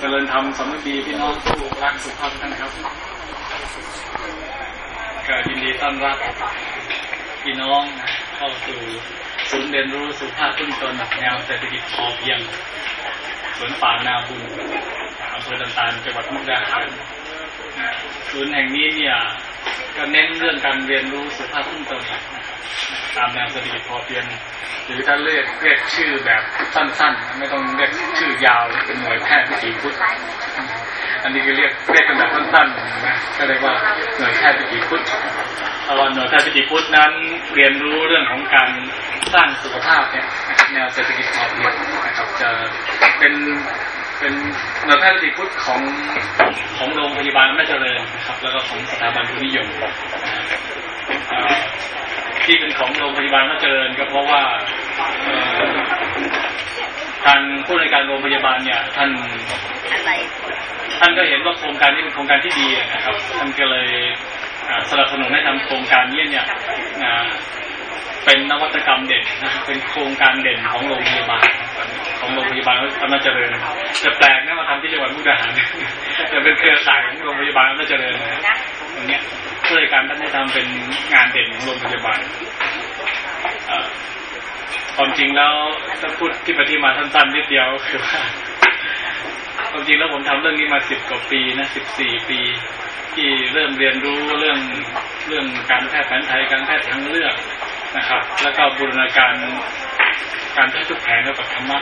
เจริญธรรมสมัดีพี่น้องผู้รักสุขภาพท่านครับก็ยินดีต้อนรับพี่น้องเข้าสู่ศูนย์เรียนรู้สุขภาพต้นตนแนวเศรษฐกิจพอเพียงสวนป่านาบุญอำเภอตันตาลจังหวัดมุกดาหารศูนย์แห่งนี้เนี่ย ก็เน้นเรื่องการเรียนรู้สุขภาพต้นตน ตามแนวเศรษฐกิพอเพียงหรือถ้าเรียกเรียกชื่อแบบสั้นๆ ไม่ต้องเรียกชื่อยาวเป็นหน่วยแพทย์วิถีพุทธอันนี้ก็เรียกเรียกกันแบบสั้นๆนะก็เรียกว่าหน่วยแพทย์วิถีพุทธตอนหน่วยแพทย์วิถีพุทธนั้นเรียนรู้เรื่องของการสร้างสุขภาพเนี่ยแนวเศรษฐกิจพอเพียงนะครับจะเป็นเป็นหน่วยแพทย์วิถีพุทธของของโรงพยาบาลแม่เจริญนะครับ แล้วก็ของสถาบันทุนิยม ที่เป็นของโรงพยาบาลแม่เจริญก็เพราะว่าทางผู้ในการโรงพยาบาลเนี่ย ท่านท่านก็เห็นว่าโครงการนี้เป็นโครงการที่ดีนะครับ ท่านก็เลยสนับสนุนให้ทำโครงการนี้เนี่ย เป็นนวัตกรรมเด่นนะเป็นโครงการเด่นของโรงพยาบาลของโรงพยาบาลอำนาจเจริญจะแปลกนะมาทำที่จังหวัดมุกดาหารจะเป็นเครือข่ายของโรงพยาบาลอำนาจเจริญนะตรงนี้เพื่อการท่านได้ทำเป็นงานเด่นของโรงพยาบาลความจริงแล้วถ้าพูดที่ปฏิมาสั้นๆนิดเดียวคือว่าความจริงแล้วผมทำเรื่องนี้มาสิบกว่าปีนะสิบสี่ปี ที่เริ่มเรียนรู้เรื่องเรื่องการแพทย์แผนไทยการแพทย์ทางเลือก นะครับ แล้วก็บูรณาการการทุกแผนกับธรรมะ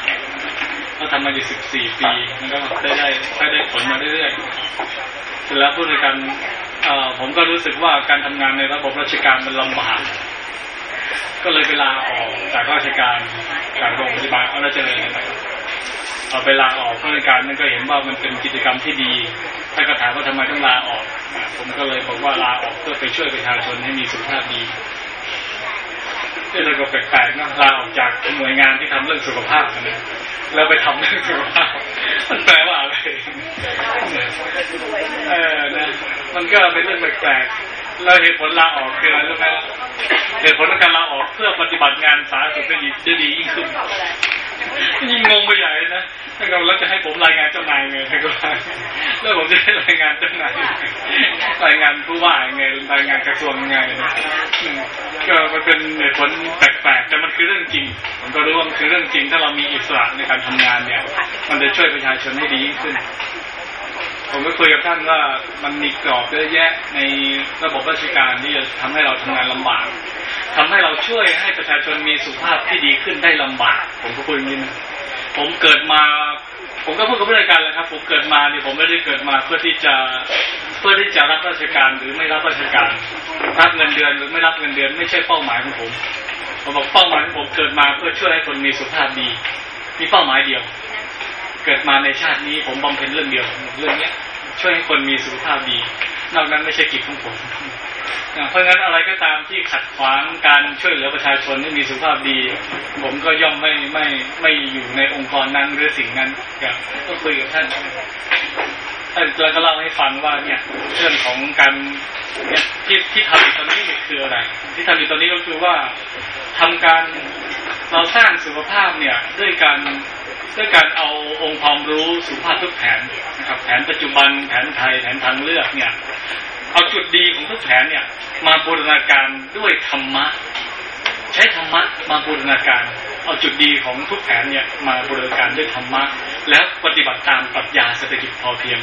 ก็ทำมาอยู่สิบสี่ปีมันก็ได้ได้ได้ได้ผลมาเรื่อยๆเสร็จแล้วบูรณาการผมก็รู้สึกว่าการทำงานในระบบราชการมันลำบากก็เลยไปลาออกจากราชการจากโรงพยาบาลเอาละเจริญไปเอาไปลาออกราชการนั่นก็เห็นว่ามันเป็นกิจกรรมที่ดีถ้าก็ถามว่าทำไมต้องลาออก ผมก็เลยบอกว่าลาออกเพื่อไปช่วยประชาชนให้มีสุขภาพดี นี่เราก็แปลกๆนะลาออกจากหน่วยงานที่ทำเรื่องสุขภาพนะแล้วไปทำเรื่องสุขภาพ มันแปลว่าอะไรเออนะมันก็เป็นเรื่องแปลกๆแล้วเหตุผลลาออกคืออะไรรู้ไหมเหตุผลในการลาออกเพื่อปฏิบัติงานสาธารณสุขได้ดีได้ดียิ่งขึ้น ยิ่งงงไปใหญ่นะถ้าเราแล้วจะให้ผมรายงานเจ้านายไงถ้าก็แล้วผมจะให้รายงานเจ้านายรายงานผู้ว่าไงรายงานกระทรวงไงนะก็มันเป็นเหตุผลแปลกๆแต่มันคือเรื่องจริงผมก็รู้ว่ามันคือเรื่องจริง ถ้าเรามีอิสระในการทำงานเนี่ย มันจะช่วยประชาชนให้ดียิ่งขึ้น ผมก็คุยกับท่านว่ามันมีกรอบเยอะแยะในระบบราชการที่จะทำให้เราทำงานลำบากทำให้เราช่วยให้ประชาชนมีสุขภาพที่ดีขึ้นได้ลำบาก ผมก็พูดอย่างนี้นะผมเกิดมาผมก็พูดกับเพื่อนกันแหละครับ ผมเกิดมาเนี่ยผมไม่ได้เกิดมาเพื่อที่จะเพื่อที่จะรับราชการหรือไม่รับราชการ รับเงินเดือนหรือไม่รับเงินเดือน ไม่ใช่เป้าหมายของผมผมบอกเป้าหมายของผมเกิดมาเพื่อช่วยให้คนมีสุขภาพดี มีเป้าหมายเดียว เกิดมาในชาตินี้ผมบำเพ็ญเรื่องเดียวเรื่องเนี้ย ช่วยให้คนมีสุขภาพดี นอกนั้นไม่ใช่กิจของผมเพราะงั้นอะไรก็ตามที่ขัดขวางการช่วยเหลือประชาชนให้มีสุขภาพดี ผมก็ย่อมไม่ไม่ไม่อยู่ในองค์กรนั้นหรือสิ่งนั้นก็คุยกับท่านท่านแล้วก็เล่าให้ฟังว่าเนี่ยเรื่องของการที่ที่ทำอยู่ตอนนี้คืออะไร ที่ทำอยู่ตอนนี้ก็คือว่าทำการเราสร้างสุขภาพเนี่ยด้วยการ ด้วยการเอาองค์ความรู้สุขภาพทุกแผนนะครับแผนปัจจุบันแผนไทยแผนทางเลือกเนี่ยเอาจุดดีของทุกแผนเนี่ยมาบูรณาการด้วยธรรมะ ใช้ธรรมะมาบูรณาการ เอาจุดดีของทุกแผนเนี่ยมาบูรณาการด้วยธรรมะ แล้วปฏิบัติตามปรัชญาเศรษฐกิจพอเพียง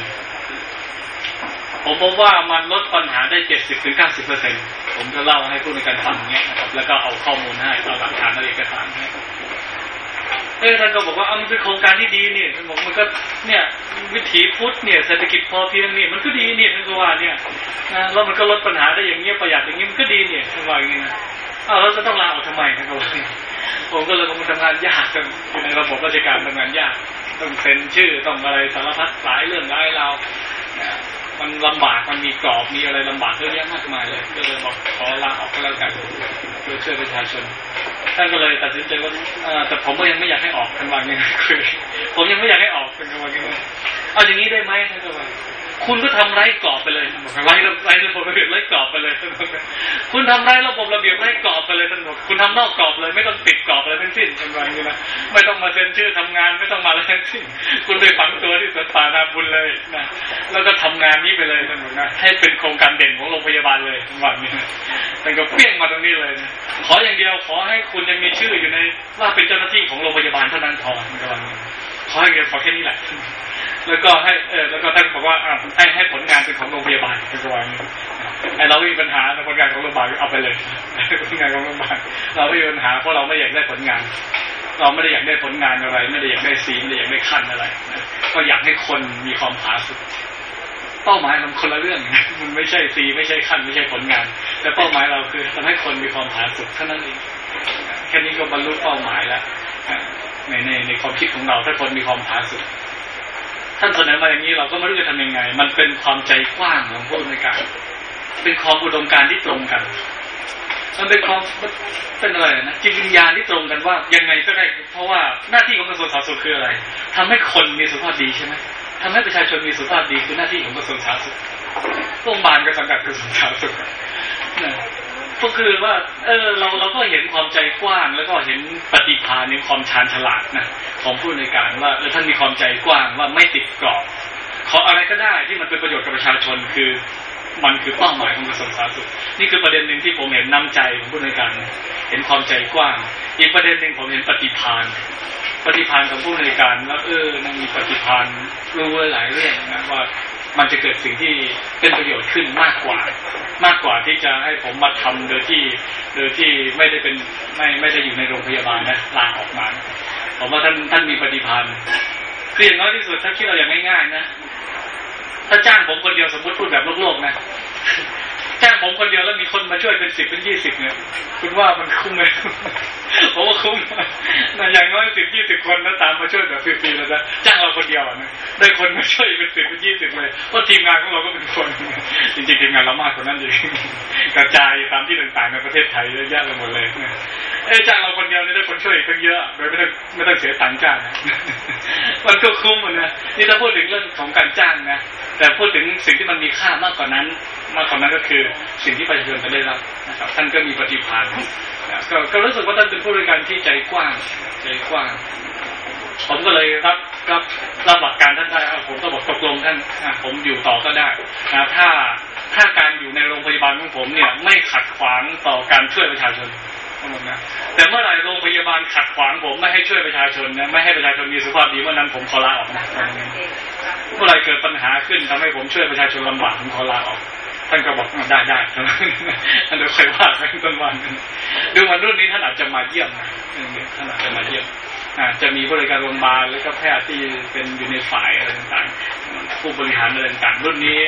ผมพบว่ามันลดปัญหาได้เจ็ดสิบถึงเก้าสิบเปอร์เซ็นผมจะเล่าให้ผู้ในการฟังเนี่ยนะครับแล้วก็เอาข้อมูลให้เอาหลักฐานและเอกสารให้ เออท่านก็บอกว่ามันเป็นโครงการที่ดีนี่ท่านบอกมันก็เนี่ยวิถีพุทธเนี่ยเศรษฐกิจพอเพียงนี่มันก็ดีเนี่ยท่านก็ว่าเนี่ยนะแล้วมันก็ลดปัญหาได้อย่างเงี้ยประหยัดอย่างเงี้ยมันก็ดีเนี่ยท่านว่าอย่างงี้นะอ้าวเราจะต้องลาออกทำไมท่านก็ว่าผมก็เลยมันทำงานยากกันในระบบราชการทำงานยากต้องเซ็นชื่อต้องอะไรสารพัดหลายเรื่องหลายเรา มันลำบากมันมีกรอบมีอะไรลำบากเยอะแยะมากมายเลยก็เลยบอกขอลาออกก็แล้วกันเพื่อช่วยประชาชนท่านก็เลยตัดสินใจว่าแต่ผมก็ยังไม่อยากให้ออกกันวันนี้คือผมยังไม่อยากให้ออกเป็นวันนี้เอาอย่างนี้ได้ไหมท่านก็ว่า คุณก็ทำไร้กรอบไปเลยไร้ไร้ระบบระเบียบไร้กรอบไปเลย คุณทำไร้ระบบระเบียบไร้กรอบไปเลยท่านบอกคุณทำนอกกรอบเลย ไม่ต้องติดกรอบอะไรทั้งสิ้นท่านว่าอย่างนี้นะไม่ต้องมาเซ็นชื่อทำงานไม่ต้องมาอะไรทั้งสิ้น คุณไปฝังตัวที่สวนป่านาบุญเลยนะแล้วก็ทำงานนี้ไปเลยนะหนูนะให้เป็นโครงการเด่นของโรงพยาบาลเลยวันนี้แต่ก็เพี้ยงมาตรงนี้เลยนะขออย่างเดียวขอให้คุณยังมีชื่ออยู่ในว่าเป็นเจ้าหน้าที่ของโรงพยาบาลเท่านั้นพอมันกำลังขออย่างเดียวขอแค่นี้แหละ แล้วก็ให้เออแล้วก็ท่านบอกว่าอ่าให้ให้ผลงานเป็นของโรงพยาบาลเป็นตัวนี้ไอเราไม่มีปัญหาผลงานของโรงพยาบาลเอาไปเลยผลงานของโรงพยาบาลเราไม่มีปัญหาเพราะเราไม่อยากได้ผลงาน เราไม่ได้อยากได้ผลงานอะไร ไม่ได้อยากได้ซีไม่ได้อยากได้ขั้นอะไรก็อยากให้คนมีความผาสุกเป้าหมายมันคนละเรื่องมันไม่ใช่ซีไม่ใช่ขั้นไม่ใช่ผลงาน แต่เป้าหมายเราคือทำให้คนมีความผาสุกเท่านั้นเองแค่นี้ก็บรรลุเป้าหมายแล้วในในในความคิดของเราถ้าคนมีความผาสุก ท่านเสนอมาอย่างนี้เราก็ไม่รู้จะทำยังไง มันเป็นความใจกว้างของผู้ในการ เป็นความอุดมการที่ตรงกัน มันเป็นความเป็นอะไรนะจิตวิญญาณที่ตรงกันว่ายังไงก็ได้ เพราะว่าหน้าที่ของกระทรวงสาธารณสุขคืออะไรทำให้คนมีสุขภาพดีใช่ไหมทำให้ประชาชนมีสุขภาพดีคือหน้าที่ของกระทรวงสาธารณสุขโรงพยาบาลก็สังกัดกระทรวงสาธารณสุข ก็คือว่าเออเราเราก็เห็นความใจกว้าง แล้วก็เห็นปฏิภาณในความชาญฉลาดนะของผู้ในการว่าเออท่านมีความใจกว้างว่าไม่ติดกรอบขออะไรก็ได้ที่มันเป็นประโยชน์กับประชาชนคือ มันคือเป้าหมายของกระทรวงสาธารณสุขนี่คือประเด็นหนึ่งที่ผมเห็นน้ำใจของผู้ในการ เห็นความใจกว้าง อีกประเด็นหนึ่งผมเห็นปฏิพานปฏิพานของผู้ในการแล้วเออมันมีปฏิพานรู้หลายเรื่องนะว่า มันจะเกิดสิ่งที่เป็นประโยชน์ขึ้นมากกว่า มากกว่าที่จะให้ผมมาทำโดยที่โดยที่ไม่ได้เป็นไม่ไม่ได้อยู่ในโรงพยาบาลนะลาออกมาผมว่าท่านท่านมีปฏิพานคืออย่างน้อยที่สุดถ้าคิดเราอย่างง่ายๆนะถ้าจ้างผมคนเดียวสมมติพูดแบบโลกๆนะ จ้างผมคนเดียวแล้วมีคนมาช่วยเป็นสิบเป็นยี่สิบเนี่ย คุณว่ามันคุ้มไหมผมว่าคุ้มนะอย่างน้อยสิบยี่สิบคนนะตามมาช่วยแบบฟรีๆแล้วนะจ้างเราคนเดียวนะได้คนมาช่วยเป็นสิบเป็นยี่สิบเลยเพราะทีมงานของเราก็เป็นคน จริงๆทีมงานเรามากกว่านั้นอยู่กระจายตามที่ต่างๆในประเทศไทยเยอะแยะไปหมดเลยเอ้จ้างเราคนเดียวนี่ได้คนช่วยตั้งเยอะโดยไม่ต้องไม่ต้องเสียตังค์จ้างมันก็คุ้มนะนี่ถ้าพูดถึงเรื่องของการจ้างนะแต่พูดถึงสิ่งที่มันมีค่ามากกว่านั้น มากกว่านั้นก็คือสิ่งที่ประชาชนจะได้รับนะครับ ท่านก็มีปฏิภาณก็ก็รู้สึกว่าท่านเป็นผู้บริการที่ใจกว้างใจกว้าง ผมก็เลยรับรับรับหลักการท่านได้ผมก็บอกตกลงท่านผมอยู่ต่อก็ได้นะถ้าถ้าการอยู่ในโรงพยาบาลของผมเนี่ยไม่ขัดขวางต่อการช่วยประชาชนนะแต่เมื่อไหร่โรงพยาบาลขัดขวางผมไม่ให้ช่วยประชาชนนะไม่ให้ประชาชนมีสุขภาพดีเมื่อนั้นผมขอลาออกนะเมื่อไหร่เกิดปัญหาขึ้นทำให้ผมช่วยประชาชนลำบากผมขอลาออก ท่านก็บอกได้ได้ท่านเดี๋ยวค่อยว่ากันต้นวันดูวันรุ่นนี้ท่านอาจจะมาเยี่ยมนะท่านอาจจะมาเยี่ยมจะมีบริการโรงพยาบาลแล้วก็แพทย์ที่เป็นอยู่ในฝ่ายอะไรต่างๆผู้บริหารอะไรต่างๆรุ่นนี้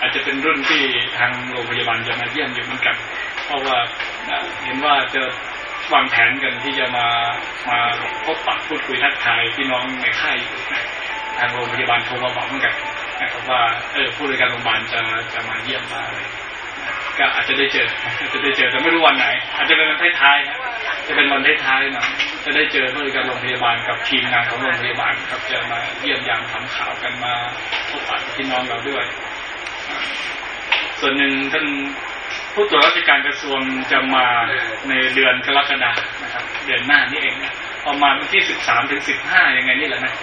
อาจจะเป็นรุ่นที่ทางโรงพยาบาลจะมาเยี่ยมอยู่เหมือนกัน เพราะว่าเห็นว่าจะวางแผนกันที่จะมามาพบปะพูดคุยทักทายพี่น้องในค่ายทางโรงพยาบาลโทรมาบอกเหมือนกัน นะครับว่าเออผู้บริการโรงพยาบาลจะจะมาเยี่ยมมาเลยก็อาจจะได้เจอจะได้เจอแต่ไม่รู้วันไหน อาจจะเป็นวันท้ายๆนะจะเป็นวันท้ายๆนะจะได้เจอผู้บริการโรงพยาบาลกับทีมงานของโรงพยาบาลครับจะมาเยี่ยมยามทำข่าวกันมาพบปะพี่น้องเราด้วย ส่วนหนึ่งท่านผู้ตรวจราชการกระทรวงจะมาในเดือนกรกฎานะครับ เดือนหน้านี่เองนะประมาณวันที่สิบสามถึงสิบห้ายังไงนี่แหละนะ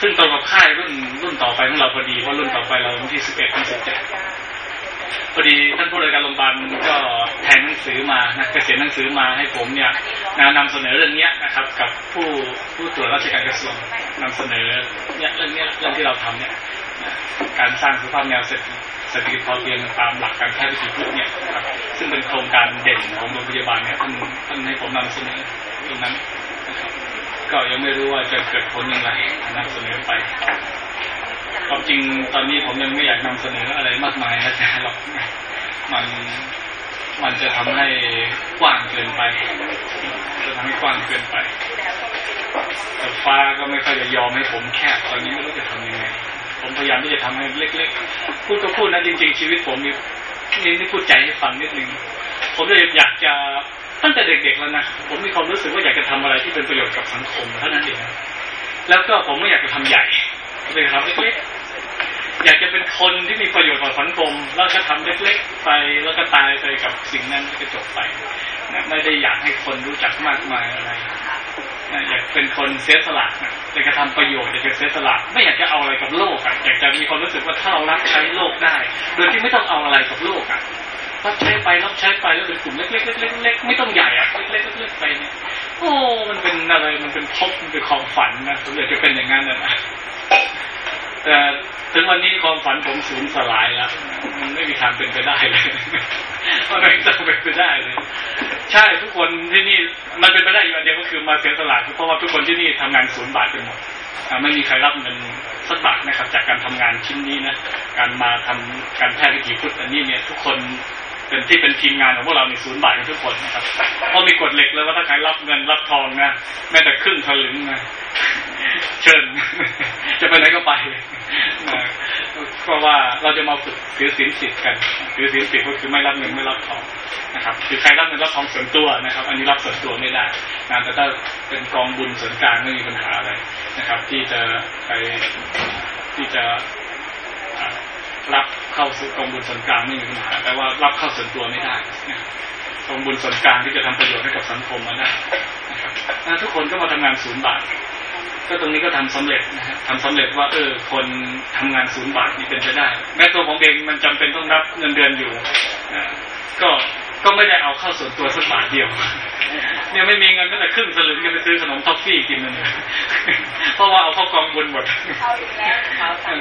ซึ่งตรงกับค่ายรุ่นรุ่นต่อไปของเราพอดีเพราะรุ่นต่อไปเราวันที่สิบเอ็ดถึงสิบเจ็ดพอดีท่านผู้บริการโรงพยาบาลก็แทงหนังสือมานะเกษียณหนังสือมาให้ผมเนี่ยนำเสนอเรื่องนี้นะครับ กับผู้ผู้ตรวจราชการกระทรวงนำเสนอเนี่ยเรื่องนี้เรื่องที่เราทำเนี่ยการสร้างสุขภาพแนวเศรษฐเศรษฐกิจพอเพียงตามหลักการแพทย์วิถีพุทธเนี่ยครับซึ่งเป็นโครงการเด่นของโรงพยาบาลเนี่ยท่านท่านให้ผมนำเสนอตรงนั้น ก็ยังไม่รู้ว่าจะเกิดผลอย่างไรนำเสนอไปความจริงตอนนี้ผมยังไม่อยากนำเสนออะไรมากมายนะจ๊ะหรอกมันมันจะทำให้กว้างเกินไป จะทำให้กว้างเกินไปแต่ฟ้าก็ไม่ค่อยจะยอมให้ผมแคบตอนนี้ไม่รู้จะทำยังไง ผมพยายามที่จะทำให้เล็ก ๆ พูดก็พูดนะจริง ๆ ชีวิตผมมีนี่นี่พูดใจให้ฟังนิดนึง ผมเลยอยากจะ ตั้งแต่เด็กๆแล้วนะผมมีความรู้สึกว่าอยากจะทำอะไรที่เป็นประโยชน์กับสังคมเท่านั้นเองแล้วก็ผมไม่อยากจะทำใหญ่เลยทำเล็กๆอยากจะเป็นคนที่มีประโยชน์ต่อสังคม แล้วก็ทำเล็กๆไปแล้วก็ตายไปกับสิ่งนั้นก็จบไปนะไม่ได้อยากให้คนรู้จักมากมายอะไรนะอยากเป็นคนเสียสละนะอยากจะทำประโยชน์อยากจะเสียสละ ไม่อยากจะเอาอะไรกับโลกอะอยากจะมีความรู้สึกว่าถ้าเรารับใช้โลกได้ โดยที่ไม่ต้องเอาอะไรกับโลกอะ รับใช้ไปรับใช้ไปแล้วเป็นกลุ่มเล็กๆเล็กๆไม่ต้องใหญ่อะเล็กๆเล็กๆไปเนี่ยโอ้มันเป็นอะไรมันเป็นพบมันเป็นความฝันนะผมอยากจะเป็นอย่างนั้นนะแต่ถึงวันนี้ความฝันผมสูญสลายแล้วมันไม่มีทางเป็นไปได้เลยมันไม่ต้องเป็นไปได้เลย ใช่ทุกคนที่นี่มันเป็นไปได้อย่างเดียวก็คือมาเสียสละเพราะว่าทุกคนที่นี่ทำงานศูนย์บาทกันหมดไม่มีใครรับเงินสักบาทนะครับ จากการทำงานชิ้นนี้นะการมาทำการแพทย์วิถีพุทธอันนี้เนี่ย ทุกคน เป็นที่เป็นทีมงานของพวกเราในศูนย์บาททุกคนนะครับเพราะมีกฎเหล็กเลยว่าถ้าใครรับเงินรับทองนะแม้แต่ครึ่งถลึงนะเชิญ จะไปไหนก็ไปเพราะว่าเราจะมาฝึกถือศีลสิทธิ์กันถือศีลสิทธิ์ก็คือไม่รับเงินไม่รับทองนะครับ คือใครรับเงินรับทองส่วนตัวนะครับ อันนี้รับส่วนตัวไม่ได้นะแต่ถ้าเป็นกองบุญส่วนกลางไม่มีปัญหาอะไรนะครับ ที่จะไปที่จะ รับเข้าสู่กองบุญส่วนกลางไม่มีปัญหาแต่ว่ารับเข้าส่วนตัวไม่ได้กองบุญส่วนกลางที่จะทำประโยชน์ให้กับสังคมมาได้นะครับทุกคนก็มาทำงานศูนย์บาทก็ตรงนี้ก็ทำสำเร็จนะฮะทำสำเร็จว่าเออคนทำงานศูนย์บาทนี่เป็นไปได้ แม้ตัวผมเองมันจำเป็นต้องรับเงินเดือนอยู่ก็ ก็ไม่ได้เอาเข้าส่วนตัวสักบาทเดียว เนี่ยไม่มีเงินก็แต่ครึ่งสลึงจะไปซื้อขนมท็อฟฟี่กินเลยเพราะว่าเอาเข้ากองบุญหมด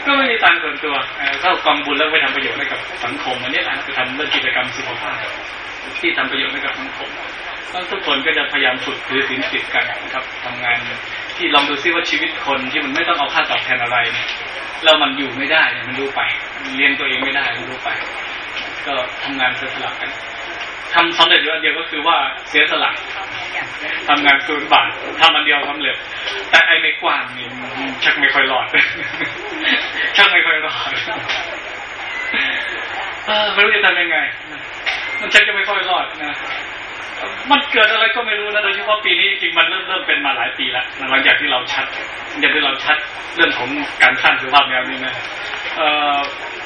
ก็ไม่มีตังค์ส่วนตัวเข้ากองบุญแล้วไปทำประโยชน์ให้กับสังคมอันนี้แหละไปทำเรื่องกิจกรรมสุขภาพที่ทำประโยชน์ให้กับสังคมทุกคนก็จะพยายามฝึกถือศีลสิทธิ์กันนะครับทำงานที่ลองดูซิว่าชีวิตคนที่มันไม่ต้องเอาค่าตอบแทนอะไรเนี่ยแล้วมันอยู่ไม่ได้เนี่ยมันรู้ไปเลี้ยงตัวเองไม่ได้มันรู้ไป ก็ทำงานเสียสละกัน ทำสำเร็จอยู่อันเดียวก็คือว่าเสียสละทำงานศูนย์บาททำอันเดียวสำเร็จ แต่ไอ้ไม่กว้างนี่ชักไม่ค่อยรอดชักไม่ค่อยรอดไม่รู้จะทำยังไง มันชักจะไม่ค่อยรอดนะมันเกิดอะไรก็ไม่รู้นะโดยเฉพาะปีนี้จริงมันเริ่มเริ่มเป็นมาหลายปีล้วหลังจากที่เราชัดอย่างที่เราชัดเรื่องของการสร้างสุขภาพแนวนี้นะ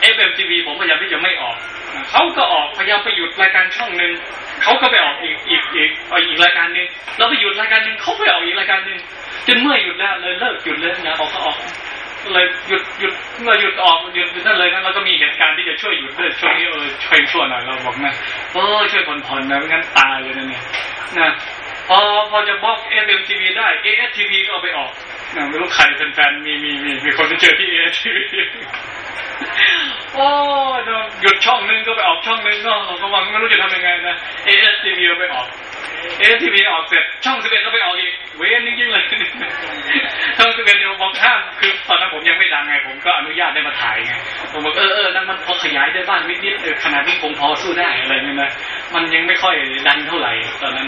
FMTV ผมพยายามที่จะไม่ออก เขาก็ออกพยายามไปหยุดรายการช่องหนึ่งเขาก็ไปออกอีกอีกอีกอีกรายการหนึ่งเราไปหยุดรายการหนึ่งเขาไปออกอีกรายการหนึ่งจนเมื่อหยุดแล้วเลยเลิกหยุดเลยนะออกก็ออกเลยหยุดหยุดเมื่อหยุดออกหยุดนั่นเลยนะเราก็มีเหตุการณ์ที่จะช่วยหยุดด้วยช่วงนี้เออช่วยช่วยหน่อยเราบอกนะเออช่วยผ่อนผ่อนนะไม่งั้นตายเลยนะเนี่ยนะพอพอจะ block FMTV ได้ ASTV ก็เอาไปออก ไม่รู้ใครแฟนๆมีมีมีมีคนที่เจอที่ ASTV โอ้หยุดช่องนึงก็ไปออกช่องนึงก็ก็วังไม่รู้จะทำยังไงนะ ASTV ไปออก ASTV ออกเสร็จช่องสิบเอ็ดก็ไปออกอีกเว้นจริงๆเลยช่องสิบเอ็ดเดียวบอกข้ามคือตอนนั้นผมยังไม่ดังไง ผมก็อนุญาตได้มาถ่ายไงผมบอกเออเออนั่นมันพอขยายได้บ้างนิดๆเออขนาดนี้คงพอสู้ได้อะไรเนี่ยนะมันยังไม่ค่อยดังเท่าไหร่ตอนนั้น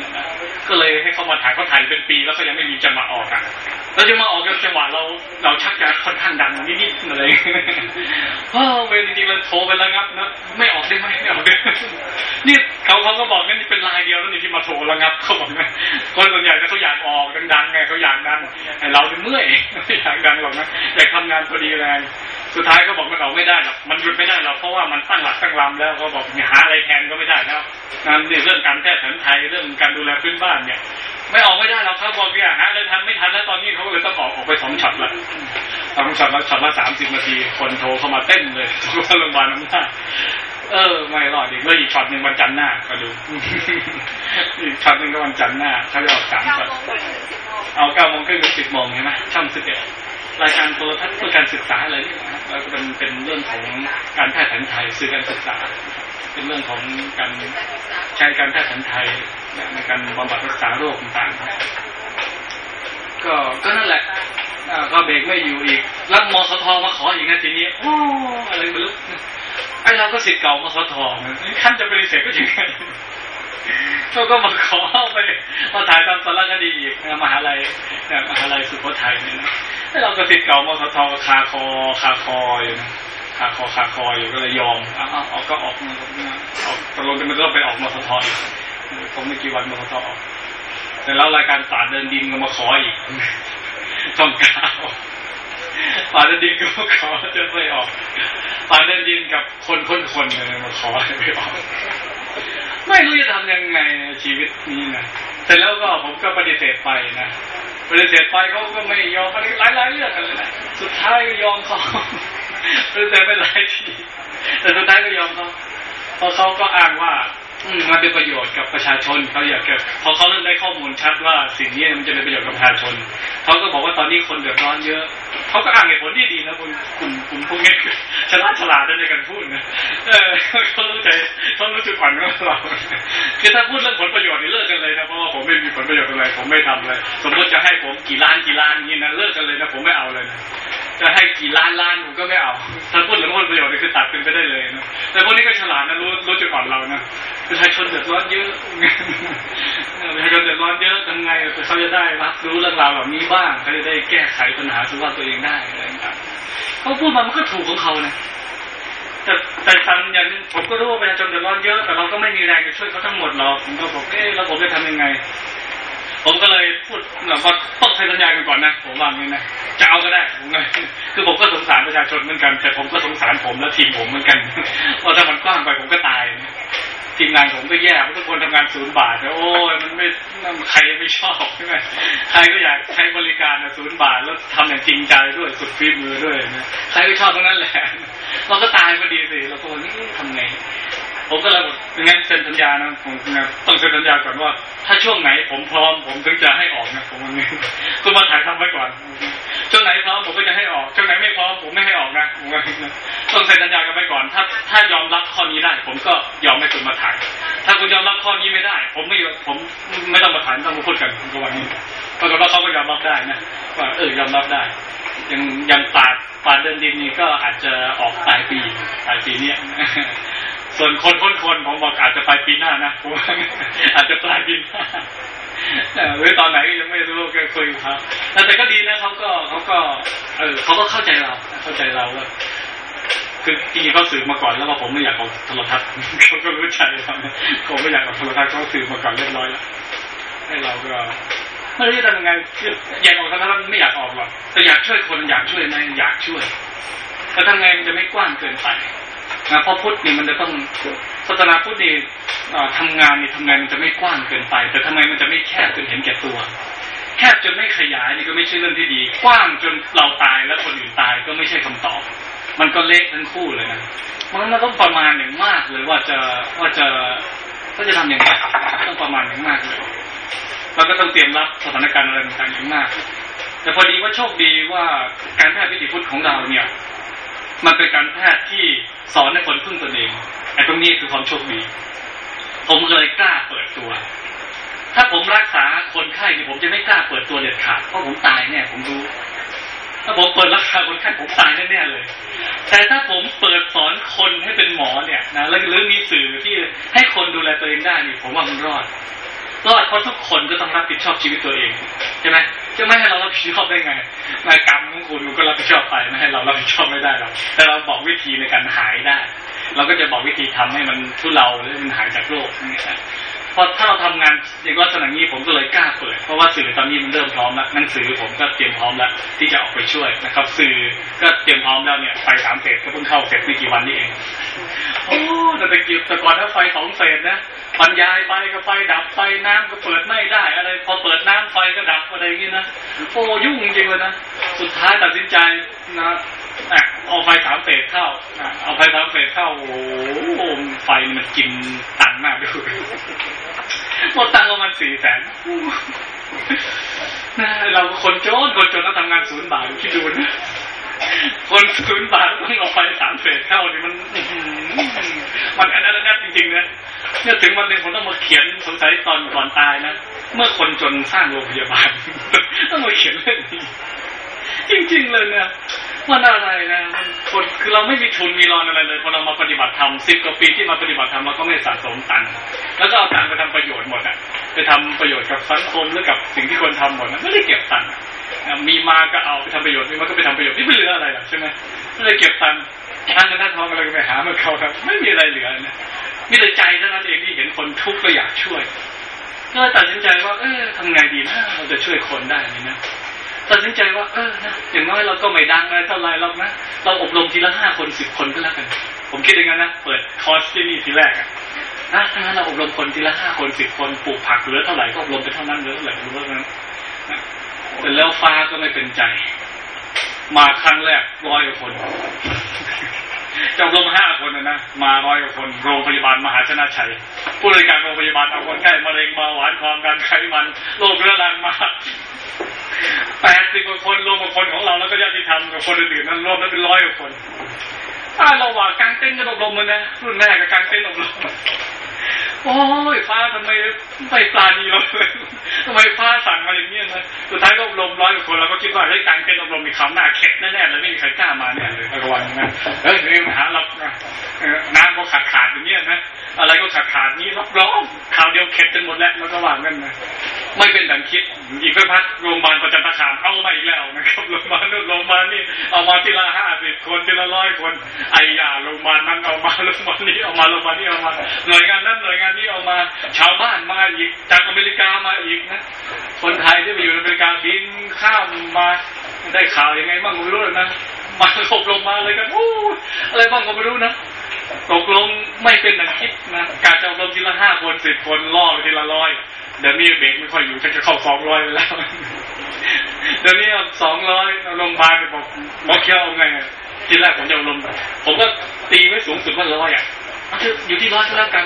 ก็เลยให้เขามาถ่ายเขาถ่ายเป็นปี แล้วก็ยังไม่มีจังหวะออกอะแล้วจะมาออกกันจังหวะเราเราชักจะค่อนข้างดังนิดๆอะไรเออเวรจริงๆเลยโทรไปแล้วงับนะไม่ออกได้ไหมไม่ออกได้นี่เขาเขาก็บอกนั่นเป็นลายเดียวแล้วนี่ที่มาโทรแล้วงับเขาบอกนะคนส่วนใหญ่เขาอยากออกดังๆไงเขาอยากดังแต่เราเป็นเมื่อยอยากดังหรอกนะอยากทำงานพอดีแรงสุดท้ายก็บอกมันออกไม่ได้หรอกมันหยุดไม่ได้หรอกเพราะว่ามันตั้งหลักตั้งลำแล้วเขาบอกหาอะไรแทนก็ไม่ได้แล้วงานเรื่องการแพทย์แผนไทยเรื่องการดูแลพื้นบ้านเนี่ยไม่ออกไม่ได้หรอกเขาบอกเนี่ยหาอะไรทำไม่ทันแล้วตอนนี้เขาเลยต้องออกออกไปสองช็อตละสองช็อตละช็อตละสามสิบนาทีคนโทรเข้ามาเต้นเลยโรงพยาบาลน้ำตา เออ ไม่รอดอีกแล้วอีกช็อตหนึ่งวันจันทร์หน้าก็ดู อีกช็อตหนึ่งก็วันจันทร์หน้าเขาจะออกสามช็อตเอาเก้าโมงครึ่งถึงสิบโมงใช่ไหมช่องสิบเอ็ดรายการโทรทัศน์เพื่อการศึกษาอะไรนี่นะแล้วก็เป็นเป็นเรื่องของการแพทย์แผนไทยสื่อการศึกษา เป็นเรื่องของการใช้การแพทย์แผนไทยในการบำบัดรักษาโรคต่างๆก็ก็นั่นแหละก็เบรกไม่อยู่อีกแล้วมสทมาขออีกนะทีนี้โอ้อะไรไม่รู้ ไอ้เราก็สิทธิ์เก่ามสทขั้นจะปฏิเสธก็ยังไงเขาก็มาขอไปมาถ่ายทำสารคดีอีกมหาลัยมหาลัยสุโขทัยเนี่ยนะเราก็สิทธิ์เก่ามสทคาคอคาคออยู่นะคาคอคาคออยู่ก็เลยยอมอ้าวออกก็ออกมาออกตกลงจะมันก็ไปออกมสทอีกคงไม่กี่วันมสทออกแต่แล้วรายการสารเดินดินก็มาขออีกต้องก้าว ปานดินก็มาขอจะไม่ออกปานดินกับคนคนคนเนี่ยมาขอไม่ออกไม่รู้จะทำยังไงชีวิตนี้นะเสร็จแล้วก็ผมก็ปฏิเสธไปนะปฏิเสธไปเขาก็ไม่ยอมอะไรหลายๆเรื่องกันเลยนะสุดท้ายยอมเขาแต่ไม่หลายทีแต่สุดท้ายก็ยอมเขาเพราะเขาก็อ้างว่า มันเป็นประโยชน์กับประชาชนเขาอยากจะพอเขาเริ่มได้ข้อมูลชัดว่าสิ่งนี้มันจะเป็นประโยชน์กับประชาชนเขาก็บอกว่าตอนนี้คนเดือดร้อนเยอะเขาก็อ้างเหตุผลที่ดีนะคุณคุณคุณพวกนี้ฉลาดฉลาดในการพูดนะเออเขารู้ใจเขารู้จุดอ่อนของเราคือถ้าพูดเรื่องผลประโยชน์นี่เลิกกันเลยนะเพราะว่าผมไม่มีผลประโยชน์อะไรผมไม่ทำเลย สมมติจะให้ผมกี่ล้านกี่ล้านนี้นะเลิกกันเลยนะผมไม่เอาเลยนะ จะให้กี่ล้านล้านผมก็ไม่เอาถ้าพูดเรื่องผลประโยชน์นี่คือตัดเป็นไปได้เลยนะแต่พวกนี้ก็ฉลาดนะรู้รู้จุดอ่อนเรานะประชาชนเดือดร้อนเยอะประชาชนเดือดร้อนเยอะทำไงเขาจะได้รับรู้เรื่องราวแบบนี้บ้างเขาจะได้แก้ไขปัญหาสุขภาพตัวเองได้อะไรต่างๆเขาพูดมามันก็ถูกของเขานะแต่แต่ทำอย่างผมก็รู้ว่าประชาชนเดือดร้อนเยอะแต่เราก็ไม่มีแรงจะช่วยเขาทั้งหมดหรอกผมก็บอกเอ๊ะแล้วผมจะทำยังไง ผมก็เลยพูดแบบว่าต้องใช้สัญญากันก่อนนะผมว่างี้นะจะเอาก็ได้ผมเลยคือผมก็สงสารประชาชนเหมือนกัน แต่ผมก็สงสารผมและทีมผมเหมือนกันว่าถ้ามันกว้างไปผมก็ตายทีมงานผมก็แย่เพราะทุกคนทำงานศูนย์บาทโอ้ยมันไม่ใครไม่ชอบใช่ไหมใครก็อยากใช้บริการศูนย์บาทแล้วทำอย่างจริงใจด้วยสุดฝีมือด้วยนะใครก็ชอบทั้งนั้นแหละเราก็ตายพอดีสิเราก็นี่ทำไง ผมก็เลยงั้นเซ็นสัญญานะผมต้องเซ็นสัญญาก่อนว่า ถ้าช่วงไหนผมพร้อมผมถึงจะให้ออกนะผมว่างี้คุณมาถ่ายทำไว้ก่อน ช่วงไหนพร้อมผมก็จะให้ออกช่วงไหนไม่พร้อมผมไม่ให้ออกนะผมว่าต้องเซ็นสัญญากันไว้ก่อน ถ้าถ้ายอมรับข้อนี้ได้ ผมก็ยอมให้คุณมาถ่าย ถ้าคุณยอมรับข้อนี้ไม่ได้ ผมไม่ผมไม่ต้องมาถ่ายต้องมาพูดกันผมก็ว่างี้ปรากฏว่าเขาก็ยอมรับได้นะว่าเออยอมรับได้ยังยังปาดปาดเดินดินนี่ก็อาจจะออกปลายปีปลายปีเนี้ย ส่วนคนคนคนผมบอกอาจจะปลายปีหน้านะผมอาจจะปลายปีหน้าหรือตอนไหนก็ยังไม่รู้ก็คุยครับแต่ก็ดีนะเขาก็เขาก็ เออเขาก็เข้าใจเรา เข้าใจเราว่าคือจริงๆเขาสื่อมาก่อนแล้วว่าผมไม่อยากออกโทรทัศน์เขาก็รู้ใจครับผมไม่อยากออกโทรทัศน์เขาสื่อมาก่อนเรียบร้อยแล้วให้เราก็ไม่รู้จะทำยังไงคืออยากออกโทรทัศน์ไม่อยากออกหรอกแต่อยากช่วยคนอยากช่วยไหมอยากช่วยแต่ทำไงมันจะไม่กว้างเกินไป นะเพราะพุทธนี่มันจะต้องศาสนาพุทธนี่ทำงานนี่ทำงานมันจะไม่กว้างเกินไป แต่ทำไมมันจะไม่แคบจนเห็นแก่ตัวแคบจนไม่ขยายนี่ก็ไม่ใช่เรื่องที่ดี กว้างจนเราตายแล้วคนอื่นตายก็ไม่ใช่คำตอบ มันก็เละทั้งคู่เลยนะมันมันต้องประมาณอย่างมากเลยว่าจะว่าจะก็จะทํำยังไงต้องประมาณอย่างมากเลยเราก็ต้องเตรียมรับสถานการณ์อะไรต่างๆอย่างมาก แต่พอดีว่าโชคดีว่าการแพทย์วิถีพุทธของเราเนี่ย มันเป็นการแพทย์ที่สอนให้คนพึ่งตนเองไอ้ตรงนี้คือความโชคดี ผมเลยกล้าเปิดตัว ถ้าผมรักษาคนไข้เนี่ยผมจะไม่กล้าเปิดตัวเด็ดขาดเพราะผมตายแน่ผมรู้ถ้าผมเปิดรักษาคนไข้ผมตายแน่ๆเลย แต่ถ้าผมเปิดสอนคนให้เป็นหมอเนี่ยนะแล้วหรือมีสื่อที่ให้คนดูแลตัวเองได้นี่ผมว่ามันรอด รอดเพราะทุกคนก็ต้องรับผิดชอบชีวิตตัวเองใช่ไหมจะไม่ให้เรารับผิดชอบได้ไงนากรรมของคุณก็รับผิดชอบไปไม่ให้เรารับผิดชอบไม่ได้หรอกแต่เราบอกวิธีในการหายได้ เราก็จะบอกวิธีทำให้มันทุเลาหรือมันหายจากโรคนี่ยพอถ้าเราทำงานอย่างลักษณะนี้ผมก็เลยกล้าเปิด เพราะว่าสื่อตอนนี้มันเริ่มพร้อมแล้วหนังสือผมก็เตรียมพร้อมแล้วที่จะออกไปช่วยนะครับ สื่อก็เตรียมพร้อมแล้วเนี่ยไฟสามเศษก็เพิ่งเข้าเสร็จไม่กี่วันนี้เองโอ้แต่ตะกี้แต่ก่อนถ้าไฟสองเศษนะ บรรยายไปก็ไฟดับไฟน้ำก็เปิดไม่ได้อะไร พอเปิดน้ำไฟก็ดับอะไรอย่างนี้นะโอ้ยุ่งจริงเลยนะสุดท้ายตัดสินใจนะเอาไฟสามเศษเข้าเอาไฟสามเศษเข้าโอ้ไฟมันกินตังมากด้วยหมดตังประมาณสี่แสนเราคนจนคนจนแล้วทำงานศูนย์บาทคิดดูนะ คนศูนย์บาทต้องเอาไฟสามเศษเข้านี่มันมันอันนั้นจริงๆนะเนี่ยถึงวันหนึ่งผมต้องมาเขียนสงสัยตอนก่อนตายนะเมื่อคนจนสร้างโรงพยาบาลต้องมาเขียนเรื่องนี้จริง ๆ เลยเนี่ยมันอะไรนะคนคือเราไม่มีทุนมีรอนอะไรเลยพอเรามาปฏิบัติธรรมสิบกว่าปีที่มาปฏิบัติธรรมเราก็ไม่สะสมตังค์แล้วก็เอาตังค์ไปทำประโยชน์หมดอะไปทำประโยชน์กับสังคมหรือกับสิ่งที่คนทำหมดนะไม่ได้เก็บตังค์ มีมาก็เอาไปทำประโยชน์มีมาก็ไปทำประโยชน์นี่ไม่เหลืออะไรหรอกใช่ไหมไม่ได้เก็บตังค์ทางกันหน้าทองอะไรก็ไปหาเมื่อเขาครับ ไม่มีอะไรเหลือนะมีแต่ใจเท่านั้นเองที่เห็นคนทุกข์ก็อยากช่วยก็ตัดสินใจว่า เออทำไงดีนะเราจะช่วยคนได้ไหมนะตัดสินใจว่าเออนะอย่างน้อยเราก็ไม่ดังอะไรเท่าไรหรอกนะเราอบรมทีละห้าคนสิบคนก็แล้วกัน ผมคิดอย่างนั้นนะเปิดคอร์สที่นี่ทีแรกอะนะถ้างั้นเราอบรมคนทีละห้าคนสิบคนปลูกผักเหลือเท่าไหร่ก็อบรมไปเท่านั้นเหลือเท่าไหร่รู้ว่านั้น แต่แล้วฟ้าก็ไม่เป็นใจ มาครั้งแรกร้อยกว่าคนจอบรมห้าคนนะนะมาร้อยกว่าคน โรงพยาบาลมหาชนะชัย ผู้บริการโรงพยาบาลเอาคนไข้มะเร็งเบาหวานความดันไขมันโรคเรื้อรังมาแปดสิบกว่าคนรวมกับคนของเราแล้วก็ญาติธรรมกับคนอื่นๆนั้นรวมแล้วเป็นร้อยกว่าคน ถ้าเราว่ากางเต้นกันอบรมมันนะรุ่นแรกกับกางเต้นอบรมโอ้ยฟ้าทำไมไม่ปลาดีเราเลยทำไมฟ้าสั่งมาอย่างนี้นะสุดท้ายก็อบรมร้อยกว่าคนเราก็คิดว่าเฮ้การเต้นอบรมมีคำหน้าเข็ดแน่ๆเลยไม่มีใครกล้ามาเนี่ยเลยระวังนะเฮ้ยนี่หารับน้ำก็ขาดขาดอย่างเงี้นะอะไรก็ขาดขาดนี้รับรองข่าวเดียวเข็ดจนหมดแล้วแล้วก็วางกันนะไม่เป็นดังคิดอีกสักพักโรงพยาบาลประจันตคามเอามาอีกแล้วนะครับโรงพยาบาลนู่นโรงพยาบาลนี่เอามาทีละห้าสิบคนทีละร้อยคนไอ้ยาโรงพยานั้นเอามาโรงพยานี้เอามาโรงพยานี้เอามาหน่วยงานนั้นหน่วยงานนี้เอามา ชาวบ้านมาอีกจากอเมริกามาอีกนะคนไทยที่ไปอยู่อเมริกาบินข้ามมาได้ข่าวยังไงบ้างไม่รู้นะมาอบรมมาอะไรกันโอ้อะไรบ้างก็ไม่รู้นะตกลงไม่เป็นดังคิดนะการจะอบรมทีละห้าคนสิบคนล่อไปทีละร้อยเดี๋ยวนี้เบรกไม่ค่อยอยู่จะเข้าสองร้อยไปแล้วเดี๋ยวนี้สองร้อยโรงพยาบาลบอกหมอเคียวเอาไง ทีแรกผมจะลมไปผมก็ตีไว้สูงสุดว่าร้อยอะอยู่ที่ร้อยก็แล้วกัน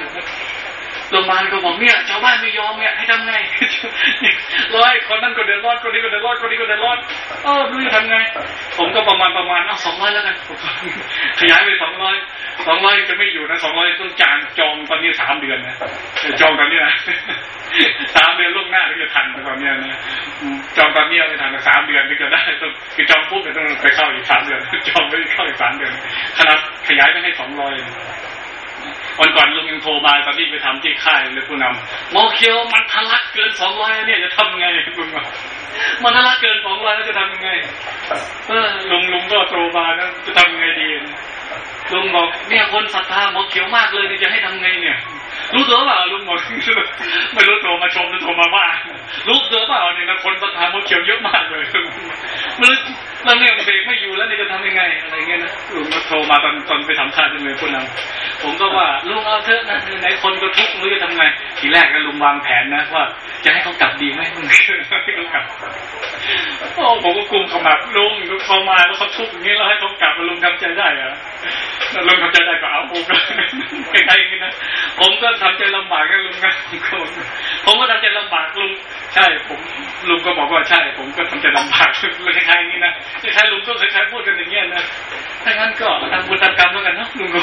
โรงพยาบาลก็บอกเนี่ยชาวบ้านไม่ยอมเนี่ยให้ทำไงร้อยคนนั้นก็เดือดร้อนคนนี้ก็เดือดร้อนคนนี้ก็เดือดร้อนเออรู้จะทำไง ผมก็ประมาณประมาณเอาสองร้อยแล้วกันขยายไปสองร้อยสองร้อยจะไม่อยู่นะสองร้อยต้องจางจองตอนนี้สามเดือนนะจองตอนนี้นะสามเดือนล่วงหน้าถึงจะทันตอนนี้นะจองตอนนี้ไม่ทันสามเดือนถึงจะได้ต้องคือจองปุ๊บจะต้องไปเข้าอีกสามเดือนจองไม่เข้าอีกสามเดือนขนาดขยายไปให้สองร้อย วันก่อนลุงยังโทรมาตอนที่ไปทำที่ค่ายเลยผู้นำโมเคียวมันทะลักเกินสองร้อยเนี่ยจะทำไงลุงมันทะลักเกินสองร้อยแล้วจะทำยังไงเออลุงลุงก็โทรมานะจะทำยังไงดีลุงบอกเนี่ยคนศรัทธาหมอเขียวมากเลยนี่จะให้ทำไงเนี่ย รู้ตัวเปล่าลุงบอกไม่รู้โทรมาชมหรือโทรมาว่า รู้ตัวเปล่าเนี่ยนะคนศรัทธาหมอเขียวเยอะมากเลยมัน แล้วเนี่ยเบรกไม่อยู่แล้วนี่จะทำยังไงอะไรเงี้ยนะลุงก็โทรมาตอนตอนไปทำค่าที่เมืองผู้นผมก็ว่าลุงเอาเถอะนะไหนคนก็ทุกข์ไม่รู้จะทำไงทีแรกก็ลุงวางแผนนะว่าจะให้เขากลับดีไหมลุงให้เขากลับโอ้ผมก็กลุ่มขมับลุงเขามาแล้วเขาทุกข์อย่างนี้เราให้เขากลับลุงทำใจได้อะลุงทำใจได้ก็เอาผมก็ใครๆอย่างนี้นะผมก็ทำใจลำบากกับลุงนะผมก็ทำใจลำบากลุงใช่ผมลุงก็บอกว่าใช่ ผมก็ทำใจลำบากคล้ายๆอย่างนี้นะคล้ายๆลุงก็คล้ายๆพูดกันอย่างเงี้ยนะถ้างั้นก็ทำบุญทำกรรมแล้วกันเนาะลุงก็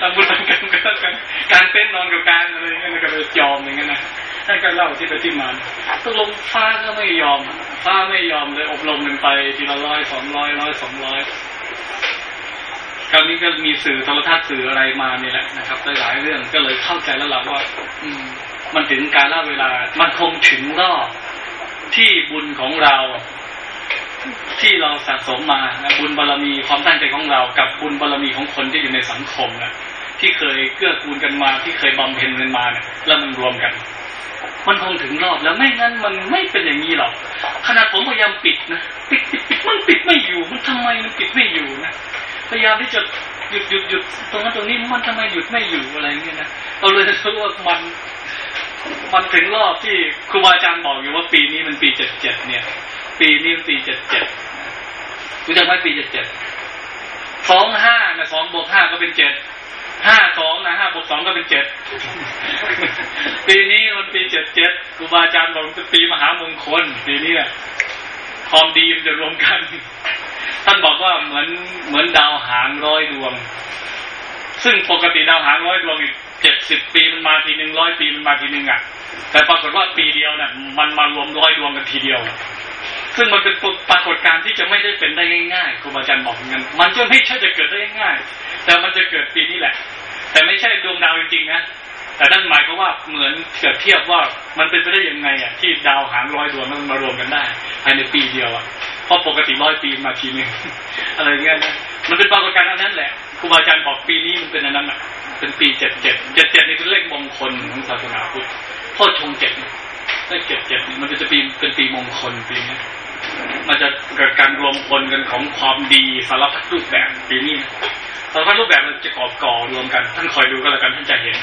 ทำบุญทำกรรมก็แล้วกันการเต้นนอนกับการอะไรเงี้ยก็เลยยอมอย่างเงี้ยนะท่านก็เล่าที่ไปที่มาตกลงฟ้าก็ไม่ยอม ฟ้าไม่ยอมเลยอบรมกันไปทีละร้อยสองร้อยร้อยสองร้อยคราวนี้ก็มีสื่อโทรทัศน์สื่ออะไรมาเนี่ยแหละนะครับหลายเรื่องก็เลยเข้าใจแล้วล่ะว่า อืม มันถึงการล่าเวลา มันคงถึงรอบที่บุญของเรา ที่เราสะสมมาบุญบารรมีความตั้งใจของเรา กับบุญบารรมีของคนที่อยู่ในสังคมนะที่เคยเกื้อกูลกันมาที่เคยบำเพ็ญกันมาเนี่ยแล้วมันรวมกัน มันคงถึงรอบแล้วไม่งั้นมันไม่เป็นอย่างนี้หรอกขนาดผมพยายามปิดนะปิดปิดปิดมันปิดไม่อยู่ มันทำไมมันปิดไม่อยู่นะพยายามที่จะหยุดหยุดหยุดตรงนั้นตรงนี้มันทำไมหยุดไม่อยู่อะไรเงี้ยนะเราเลยรู้ว่ามันมันถึงรอบที่ครูบาอาจารย์บอกอยู่ว่าปีนี้มันปีเจ็ดเจ็ดเนี่ย ปีนี้ปีเจ็ดเจ็ดรู้จักไหมปีเจ็ดเจ็ดสองห้านะสองบวกห้าก็เป็นเจ็ดห้าสองนะห้าบวกสองก็เป็นเจ็ดปีนี้มันปีเจ็ดเจ็ดครูบาอาจารย์บอกเป็นปีมหามงคลปีนี้ความดีมันจะรวมกัน ท่านบอกว่าเหมือนเหมือนดาวหางร้อยดวง ซึ่งปกติดาวหางร้อยดวงอีกเจ็ดสิบปีมันมาทีหนึ่งร้อยปีมันมาทีหนึ่งอะ แต่ปรากฏว่าปีเดียวเนี่ยมันมารวมร้อยดวงกันทีเดียว ซึ่งมันเป็นปรากฏการณ์ที่จะไม่ได้เป็นได้ง่ายๆครูบาอาจารย์บอกอย่างนั้นมันจะไม่ใช่จะเกิดได้ง่ายแต่มันจะเกิดปีนี้แหละ แต่ไม่ใช่ดวงดาวจริงๆนะแต่นั่นหมายความว่าเหมือนเกิดเทียบว่ามันเป็นไปได้ยังไงอะที่ดาวหางร้อยดวงมันมารวมกันได้ภายในปีเดียวอะเพราะปกติร้อยปีมาทีนึงอะไรเงี้ยนะมันเป็นปรากฏการณ์อันนั้นแหละครูบาอาจารย์บอกปีนี้มันเป็นอันนั้นอะเป็นปีเจ็ดเจ็ดเจ็ดเจ็ดนี่เป็นเลขมงคลของศาสนาพุทธพ่อชงเจ็ดเลขเจ็ดเจ็ดมันจะปีเป็นปีมงคลปีนี้ มันจะเกิดการรวมพลกันของความดีสารพัดรูปแบบปีนี้สารพัดรูปแบบมันจะก่อก่อรวมกัน ท่านคอยดูก็แล้วกันท่านจะเห็น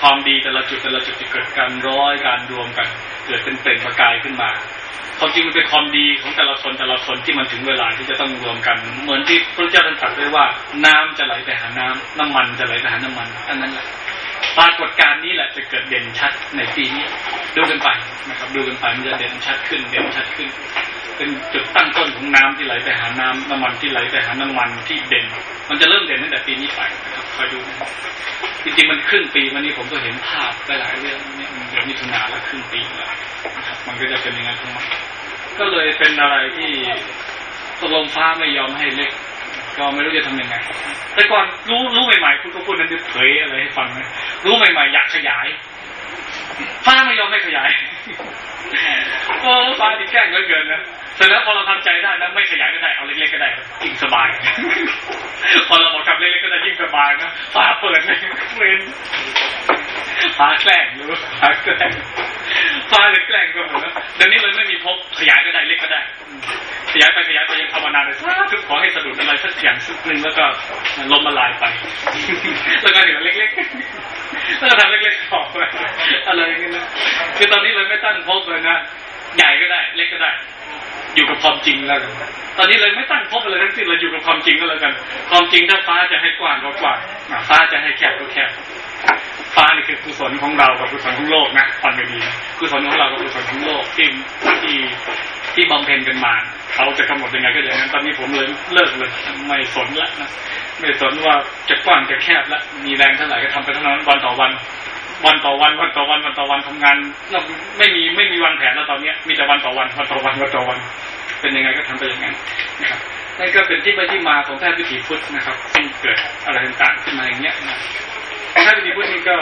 ความดีแต่ละจุดแต่ละจุดจะเกิดการร้อยการรวมกันเกิดเป็นเปล่งประกายขึ้นมาความจริงมันเป็นความดีของแต่ละคนแต่ละคนที่มันถึงเวลาที่จะต้องรวมกัน เหมือนที่พระเจ้าท่านตรัสไว้ว่าน้ำจะไหลไปหาน้ำน้ำมันจะไหลไปหาน้ำมัน อันนั้นแหละ ปรากฏการณ์นี้แหละจะเกิดเด่นชัดในปีนี้ ดูกันไปนะครับ ดูกันไปมันจะเด่นชัดขึ้น เด่นชัดขึ้น เป็นจุดตั้งต้นของน้ำที่ไหลไปหาน้ำน้ำมันที่ไหลไปหาน้ำมันที่เด่น มันจะเริ่มเด่นตั้งแต่ปีนี้ไปนะครับคอยดูนะครับจริงๆมันครึ่งปีวันนี้ผมก็เห็นภาพไปหลายเรื่องเนี่ยมันเดือนมิถุนาแล้วครึ่งปีแล้วนะครับมันก็จะเป็นอย่างนั้นทั้งหมดก็เลยเป็นอะไรที่ตกลงฟ้าไม่ยอมให้เล็ก ก็ไม่รู้จะทำยังไง แต่ก่อนรู้รู้ใหม่ๆคุณก็พูดนั้นเผยอะไรให้ฟังนะรู้ใหม่ๆอยากขยายถ้าไม่ยอมให้ขยาย โอ้ฟ้าดีแกล้งเหลือเกินนะเสร็จแล้วพอเราทำใจได้นะไม่ขยายก็ได้เอาเล็กๆก็ได้ยิ่งสบาย พอเราบอกกับเล็กๆก็ได้ยิ่งสบายนะฟ้าเปิดเลยเว้นฟ้าแกล้งรือฟ้าแกล้งฟ้าเลยแกล้งก็เหมือนเดี๋ยวนี้เลยไม่มีพบขยายก็ได้เล็กก็ได้ ขยายไปขยายไปยังภาวนาเลยทุกขอให้สะดุดอะไรสักอย่างสักหนึ่งแล้วก็ลมละลายไป แล้วก็เหลือเล็กๆแล้วก็ทำเล็กๆออกไปอะไรอย่างเงี้ยนะคือตอนนี้เลยไม่ตั้งพบเลยนะใหญ่ก็ได้ เล็กก็ได้ อยู่กับความจริงแล้วกันตอนนี้เลยไม่ตั้งพบอะไรทั้งสิ้นเลยอยู่กับความจริงก็แล้วกัน ความจริงถ้าฟ้าจะให้กว้างก็กว้างฟ้าจะให้แคบก็แคบฟ้านี่คือกุศลของเรากับกุศลของโลกนะฟังดีกุศลของเรากับกุศลของโลกที่ที่ที่บำเพ็ญกันมาเขาจะกำหนดยังไงก็อย่างนั้นตอนนี้ผมเลยเลิกเลยไม่สนละนะไม่สนว่าจะกว้างจะแคบละมีแรงเท่าไหร่ก็ทำไปเท่านั้นวันต่อวัน วันต่อวันวันต่อวันวันต่อวันทำงาน เราไม่มีไม่มีวันแผนแล้วตอนนี้มีแต่วันต่อวันวันต่อวันวันต่อวัน เป็นยังไงก็ทำไปอย่างนั้นนะครับนั่นก็เป็นที่ไปที่มาของแพทย์วิถีพุทธนะครับซึ่งเกิดอะไรต่างๆขึ้นมาอย่างเงี้ยนะแพทย์วิถีพุทธนี่ก็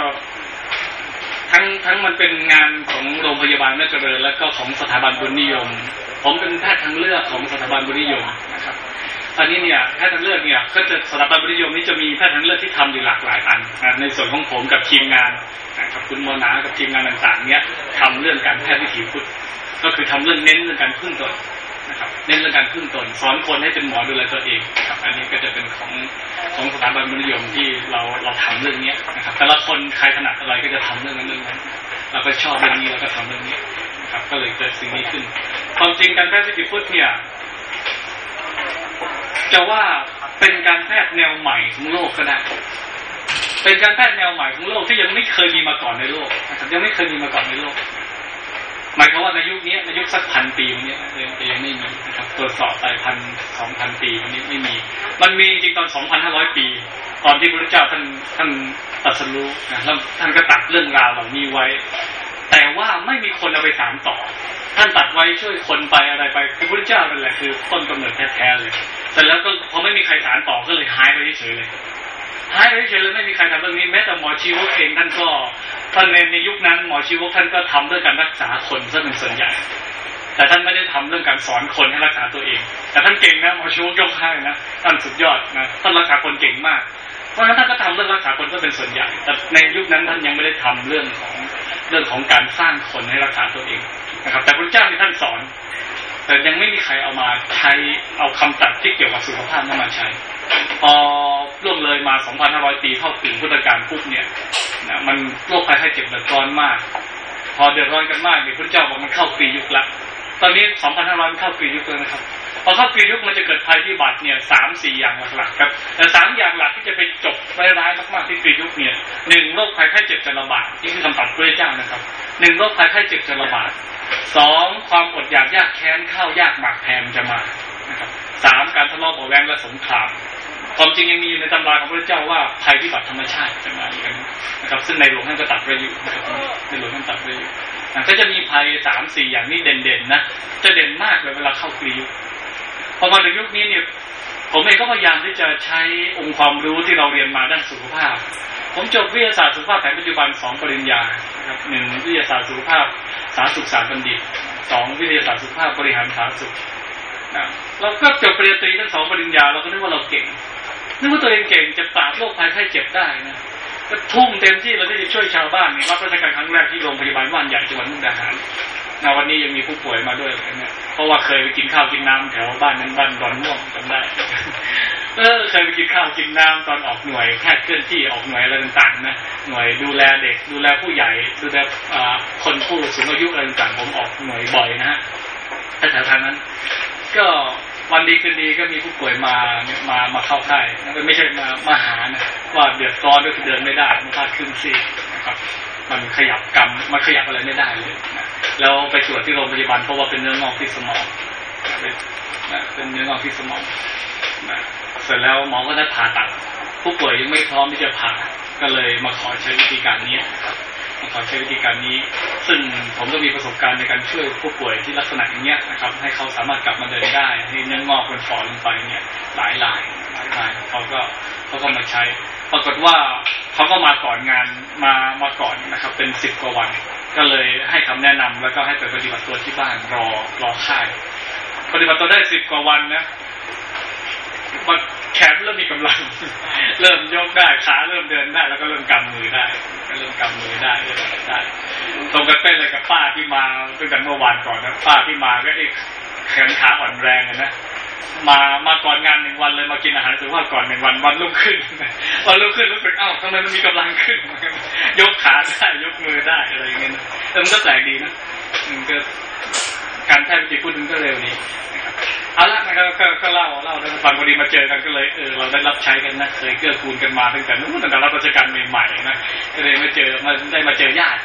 ทั้งทั้งมันเป็นงานของโรงพยาบาลแม่เจริญ แล้วก็ของสถาบันบุญนิยม ผมเป็นแพทย์ทางเลือกของสถาบันบุญนิยมนะครับ อันนี้เนี่ยแพทย์ทางเลือกเนี่ยก็จะสถาบันบุญนิยมนี้จะมีแพทย์ทางเลือกที่ทำอยู่หลากหลายอันนะในส่วนของผมกับทีมงานกับคุณมนากับทีมงานต่างๆเนี่ยทำเรื่องการแพทย์วิถีพุทธก็คือทำเรื่องเน้นเรื่องการพึ่งตนนะครับเน้นเรื่องการพึ่งตนสอนคนให้เป็นหมอดูแลตัวเองครับอันนี้ก็จะเป็นของของสถาบันบุญนิยมที่เราเราทำเรื่องเนี้ยนะครับแต่ละคนใครถนัดอะไรก็จะทำเรื่องนั้นเรื่องนั้นเราก็ชอบเรื่องนี้เราก็ทำเรื่องนี้นะครับก็เลยเกิดสิ่งนี้ขึ้น ความจริงการแพทย์วิถีพุทธเนี่ย จะว่าเป็นการแพทย์แนวใหม่ของโลกก็ได้ เป็นการแพทย์แนวใหม่ของโลกที่ยังไม่เคยมีมาก่อนในโลกนะครับยังไม่เคยมีมาก่อนในโลก หมายความว่าในยุคนี้ในยุคสักพันปีนี้ยังยังไม่มีนะครับตรวจสอบไปพันสองพันปีวันนี้ไม่มี มันมีจริงตอนสองพันห้าร้อยปี ตอนที่พระเจ้าท่านท่านตรัสรู้นะแล้วท่านก็ตัดเรื่องราวเหล่านี้ไว้ แต่ว่าไม่มีคนเอาไปสานต่อ ท่านตัดไว้ช่วยคนไปอะไรไปคือพระเจ้านั่นแหละคือต้นกำเนิดแท้ๆเลย แต่แล้วก็พอไม่มีใครสานต่อก็เลยหายไปเฉยเลยหายไปเฉยเลยไม่มีใครทำเรื่องนี้แม้แต่หมอชีวกเองท่านก็ท่านในในยุคนั้นหมอชีวกท่านก็ทำเรื่องการรักษาคนซะเป็นส่วนใหญ่ แต่ท่านไม่ได้ทำเรื่องการสอนคนให้รักษาตัวเอง แต่ท่านเก่งนะหมอชีวกยกให้นะท่านสุดยอดนะท่านรักษาคนเก่งมาก เพราะฉะนั้นท่านก็ทำเรื่องรักษาคนก็เป็นส่วนใหญ่ แต่ในยุคนั้นท่านยังไม่ได้ทำเรื่องของเรื่องของการสร้างคนให้รักษาตัวเองนะครับ แต่พระเจ้าที่ท่านสอน แต่ยังไม่มีใครเอามาใช้เอาคำตัดที่เกี่ยวกับสุขภาพนั้นมาใช้พอล่วงเลยมา 2,500 ปีเข้าถึงพุทธกาลปุ๊บเนี่ยนะมันโรคภัยไข้เจ็บเดือดร้อนมาก พอเดือดร้อนกันมากเนี่ยพระเจ้าบอกมันเข้าปียุคละ ตอนนี้2,500เข้าปียุคแล้วนะครับพอเข้าปียุคมันจะเกิดภัยพิบัติเนี่ยสามสี่อย่างหลักๆครับแต่สามอย่างหลักที่จะไปจบร้ายๆมากๆที่ปียุคเนี่ยหนึ่งโรคภัยไข้เจ็บจะระบาดนี่คือคำตัดพระเจ้านะครับหนึ่งโรคภัยไข้เจ็บจะระบาดสองความอดอยากยากแค้นข้าวยากหมากแพงจะมานะครับสามการทะเลาะเบาะแวงและสงครามความจริงยังมีในตำราของพระเจ้าว่าภัยพิบัติธรรมชาติจะมาอีกนะครับ ซึ่งในหลวงท่านก็ตัดไว้อยู่นะครับในหลวงท่านตัดไว้อยู่ ก็จะมีภัยสามสี่อย่างนี้เด่นๆนะจะเด่นมากเลยเวลาเข้ากรียุคพอมาถึงยุคนี้เนี่ยผมเองก็พยายามที่จะใช้องค์ความรู้ที่เราเรียนมาด้านสุขภาพ ผมจบวิทยาศาสตร์สุขภาพแผนปัจจุบันสองปริญญาครับหนึ่งวิทยาศาสตร์สุขภาพสาธารณสุขศาสตร์บัณฑิตสองวิทยาศาสตร์สุขภาพบริหารสาธารณสุขนะเราก็จบปริญญาตรีทั้งสองปริญญาเราก็นึกว่าเราเก่งนึกว่าตัวเองเก่งจะปราบโรคภัยไข้เจ็บได้นะ ก็ทุ่มเต็มที่เราที่จะช่วยชาวบ้านนี่รับราชการครั้งแรกที่โรงพยาบาลว่านใหญ่จังหวัดมุกดาหารนะวันนี้ยังมีผู้ป่วยมาด้วยเนี่ยเพราะว่าเคยไปกินข้าวกินน้ำแถวบ้านนั้นบ้านดอนม่วงจำได้ เออเคยไปกินข้าวกินน้ำตอนออกหน่วยแพทย์เคลื่อนที่ออกหน่วยอะไรต่างๆนะหน่วยดูแลเด็กดูแลผู้ใหญ่ดูแลคนผู้สูงอายุอะไรต่างๆผมออกหน่วยบ่อยนะฮะแถวทางนั้น ก็ วันดีคืนดีก็มีผู้ป่วยมามามาเข้าค่ายไม่ใช่มามาหานะว่าเดือดร้อนก็คือเดินไม่ได้มันพาดครึ่งซีนะครับ มันขยับกรรมมันขยับอะไรไม่ได้เลยนะแล้วไปตรวจที่โรงพยาบาลเพราะว่าเป็นเนื้องอกที่สมองเป็นเป็นเนื้องอกที่สมองนะเสร็จแล้วหมอก็ได้ผ่าตัด ผู้ป่วยยังไม่พร้อมที่จะผ่าก็เลยมาขอใช้วิธีการนี้ครับ ขอใช้วิธีการนี้ ซึ่งผมก็มีประสบการณ์ในการช่วยผู้ป่วยที่ลักษณะอย่างเงี้ยนะครับ ให้เขาสามารถกลับมาเดินได้ ให้เนื้องอกมันฝ่อลงไปเนี่ยหลายรายหลายรายเขาก็เขาก็มาใช้ ปรากฏว่าเขาก็มาก่อนงานมามาก่อนนะครับ เป็นสิบกว่าวัน ก็เลยให้คำแนะนำแล้วก็ให้ไปปฏิบัติตัวที่บ้านรอรอค่ายปฏิบัติตัวได้สิบกว่าวันนะ มันแขนเริ่มมีกำลัง เริ่มยกได้ขาเริ่มเดินได้แล้วก็เริ่มกำมือได้ก็เริ่มกำมือได้เริ่มได้ ตรงกันเป๊ะเลยกับป้าที่มาตั้งแต่เมื่อวานก่อนนะป้าที่มาก็ไอ้แขนขาอ่อนแรงนะมามาก่อนงานหนึ่งวันเลยมากินอาหารสุขภาพก่อนหนึ่งวันวันรุ่งขึ้นวันรุ่งขึ้นรู้สึกอ้าวทำไมมันมีกำลังขึ้น ยกขาได้ยกมือได้อะไรอย่างเงี้ยแต่มันก็แปลกดีนะมันก็การแทบจะพูดถึงก็เร็วดี เอาละนะครับก็เล่าเล่าแล้วฟังพอดีมาเจอกันก็เลยเออเราได้รับใช้กันนะเคยเกื้อกูลกันมาตั้งแต่นู้นตั้งแต่รับราชการใหม่ๆนะก็เลยมาเจอมาได้มาเจอญาติ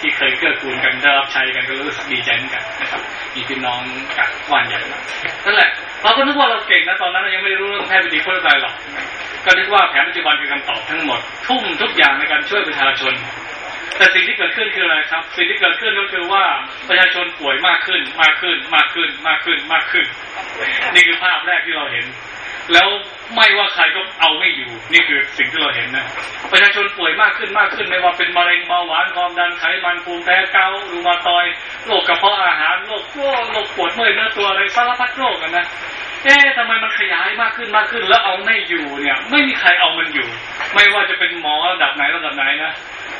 ที่เคยเกื้อกูลกันได้รับใช้กันก็รู้สึกดีใจเหมือนกันนะครับมีพี่น้องกับว่านใหญ่นั่นแหละเราก็นึกว่าเราเก่งนะตอนนั้นเรายังไม่รู้เรื่องแพทย์วิธีพูดอะไรหรอกก็นึกว่าแผนปัจจุบันคือคำตอบทั้งหมด ทุ่มทุกอย่างในการช่วยประชาชน แต่สิ่งที่เกิดขึ้นคืออะไรครับ สิ่งที่เกิดขึ้นก็คือว่าประชาชนป่วยมากขึ้น มากขึ้น มากขึ้น มากขึ้น มากขึ้น นี่คือภาพแรกที่เราเห็น แล้วไม่ว่าใครก็เอาไม่อยู่ นี่คือสิ่งที่เราเห็นนะ ประชาชนป่วยมากขึ้นมากขึ้น ไม่ว่าเป็นมะเร็งเบาหวานความดันไขมันภูมิแพ้เกาต์รูมาตอยโรคกระเพาะอาหารโรคโรคโรคปวดเมื่อยเนื้อตัวอะไรสารพัดโรคกันนะเอ๊ะทำไมมันขยายมากขึ้นมากขึ้นแล้วเอาไม่อยู่เนี่ย ไม่มีใครเอามันอยู่ ไม่ว่าจะเป็นหมอระดับไหนระดับไหนนะ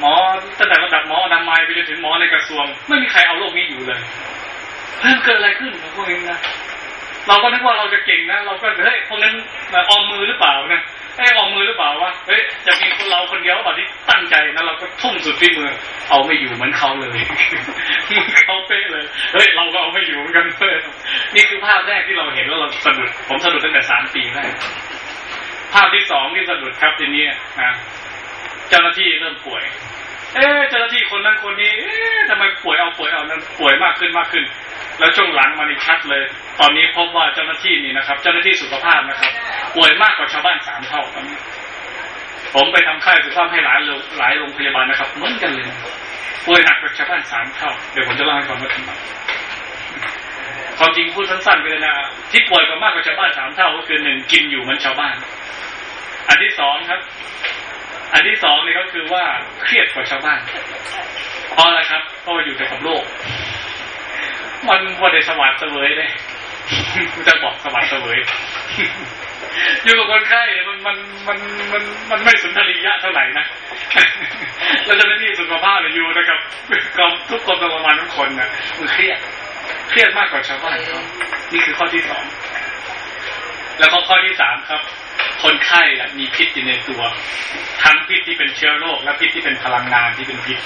หมอตั้งแต่ระดับหมออนามัยไปจนถึงหมอในกระทรวง ไม่มีใครเอาโรคนี้อยู่เลยเพิ่มเกิดอะไรขึ้นพวกนี้นะเราก็นึกว่าเราจะเก่งนะ เราก็เฮ้ยพวกนั้นออมมือหรือเปล่านะเอ้ออมมือหรือเปล่าวะเฮ้ยจะมีคนเราคนเดียวแบบที่ตั้งใจนะเราก็ทุ่มสุดที่มือ เอาไม่อยู่เหมือนเขาเลยเขาเป๊ะเลยเฮ้ยเราก็เอาไม่อยู่เหมือนกันเลยนี่คือภาพแรกที่เราเห็นแล้วเราสะดุดผมสะดุดตั้งแต่สามปีแรกภาพที่สองที่สะดุดครับทีนี้นะเจ้าหน้าที่เริ่มป่วย เอ๊เจ้าหน้าที่คนนั้นคนนี้เอ๊ะทำไมป่วยเอาป่วยเอานั้นป่วยมากขึ้นมากขึ้น แล้วช่วงหลังมันชัดเลย ตอนนี้พบว่าเจ้าหน้าที่นี่นะครับ เจ้าหน้าที่สุขภาพนะครับ ป่วยมากกว่าชาวบ้านสามเท่าตอนนี้ผมไปทำค่ายสุขภาพให้หลายหลายโรงพยาบาลนะครับเหมือนกันเลยป่วยหนักกว่าชาวบ้านสามเท่าเดี๋ยวผมจะเล่าให้ฟังว่าทำไมความจริงพูดสั้นๆไปเลยนะที่ป่วยกว่ามากกว่าชาวบ้านสามเท่าก็คือหนึ่งกินอยู่เหมือนชาวบ้าน อันที่สองครับ อันที่สองนี่ก็คือว่าเครียดกว่าชาวบ้านเพราะอะไรครับเพราะอยู่แต่กับโลก มันว่าได้สวัสดิ์เสวยเลยจะบอกสวัสดิ์เสวยอยู่กับคนไข้มันมันมันมันมันไม่สุนทรียะเท่าไหร่นะแล้วเจ้าหน้าที่สุขภาพอยู่นะครับกับทุกคนประมาณทุกคนนะมันเครียด เครียดมากกว่าชาวบ้านเขานี่คือข้อที่สองแล้วก็ข้อที่สามครับ คนไข้มีพิษอยู่ในตัว ทั้งพิษที่เป็นเชื้อโรค และพิษที่เป็นพลังงานที่เป็นพิษ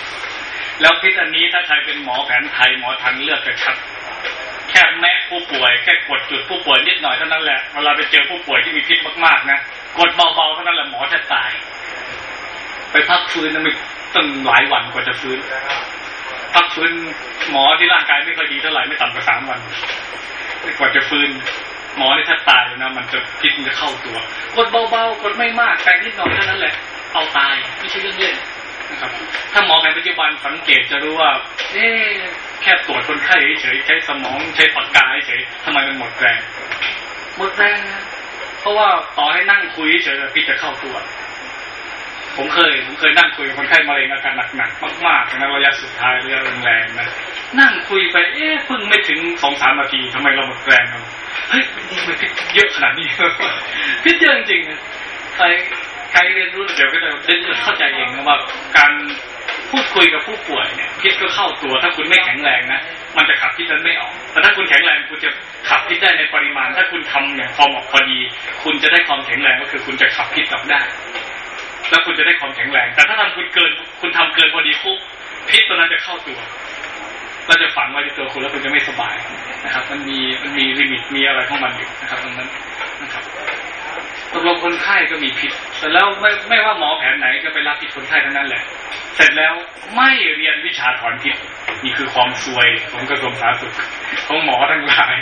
แล้วพิษอันนี้ถ้าใครเป็นหมอแผนไทยหมอทางเลือกกระชับแค่แมะผู้ป่วยแค่กดจุดผู้ป่วยนิดหน่อยเท่านั้นแหละเวลาไปเจอผู้ป่วยที่มีพิษมากๆนะกดเบาๆเท่านั้นแหละหมอจะตาย ไปพักฟื้นนะไม่ตั้งหลายวันกว่าจะฟื้นพักฟื้นหมอที่ร่างกายไม่ค่อยดีเท่าไหร่ไม่ต่ำกว่าสามวันกว่าจะฟื้น หมอนี่ถ้าตายนะ มันจะพิษมันจะเข้าตัว กดเบาๆ กดไม่มากแต่นิดหน่อยเท่านั้นแหละ เอาตายไม่ใช่เรื่องเล่นนะครับ ถ้าหมอในปัจจุบันสังเกตจะรู้ว่า เอ๊แค่ตรวจคนไข้เฉยใช้สมองใช้ปากกาเฉยทำไมมันหมดแรง หมดแรงนะเพราะว่าต่อให้นั่งคุยเฉยพิษจะเข้าตัว ผมเคยผมเคยนั่งคุยกับคนไข้มะเร็งอาการหนักๆมากๆนะระยะสุดท้ายระยะแรงๆนะนั่งคุยไปเอ๊ะเพิ่งไม่ถึงสองสามนาทีทำไมเราหมดแรงเนาเฮ้ยมันพิษเยอะขนาดนี้พิษเยอะจริงๆใครใครเรียนรู้เดี๋ยวก็จะเข้าใจเองนะว่าการพูดคุยกับผู้ป่วยเนี่ยพิษก็เข้าตัว ถ้าคุณไม่แข็งแรงนะมันจะขับพิษนั้นไม่ออกแต่ถ้าคุณแข็งแรงคุณจะขับพิษได้ในปริมาณ ถ้าคุณทำอย่างพอเหมาะพอดี คุณจะได้ความแข็งแรงก็คือคุณจะขับพิษกลับได้ แล้วคุณจะได้ความแข็งแรง แต่ถ้าทำคุณเกิน คุณทำเกินพอดีปุ๊บพิษตัวนั้นจะเข้าตัวเราจะฝังไว้ในตัวคุณแล้วคุณจะไม่สบายนะครับ มันมีมันมีลิมิตมีอะไรของมันอยู่นะครับตรงนั้นนะครับ ตกลงคนไข้ก็มีพิษแต่แล้วไม่ไม่ว่าหมอแผนไหนก็ไปรับพิษคนไข้ทั้งนั้นแหละ เสร็จแล้วไม่เรียนวิชาถอนพิษนี่คือความซวยของกระทรวงสาธารณสุขของหมอทั้งหลาย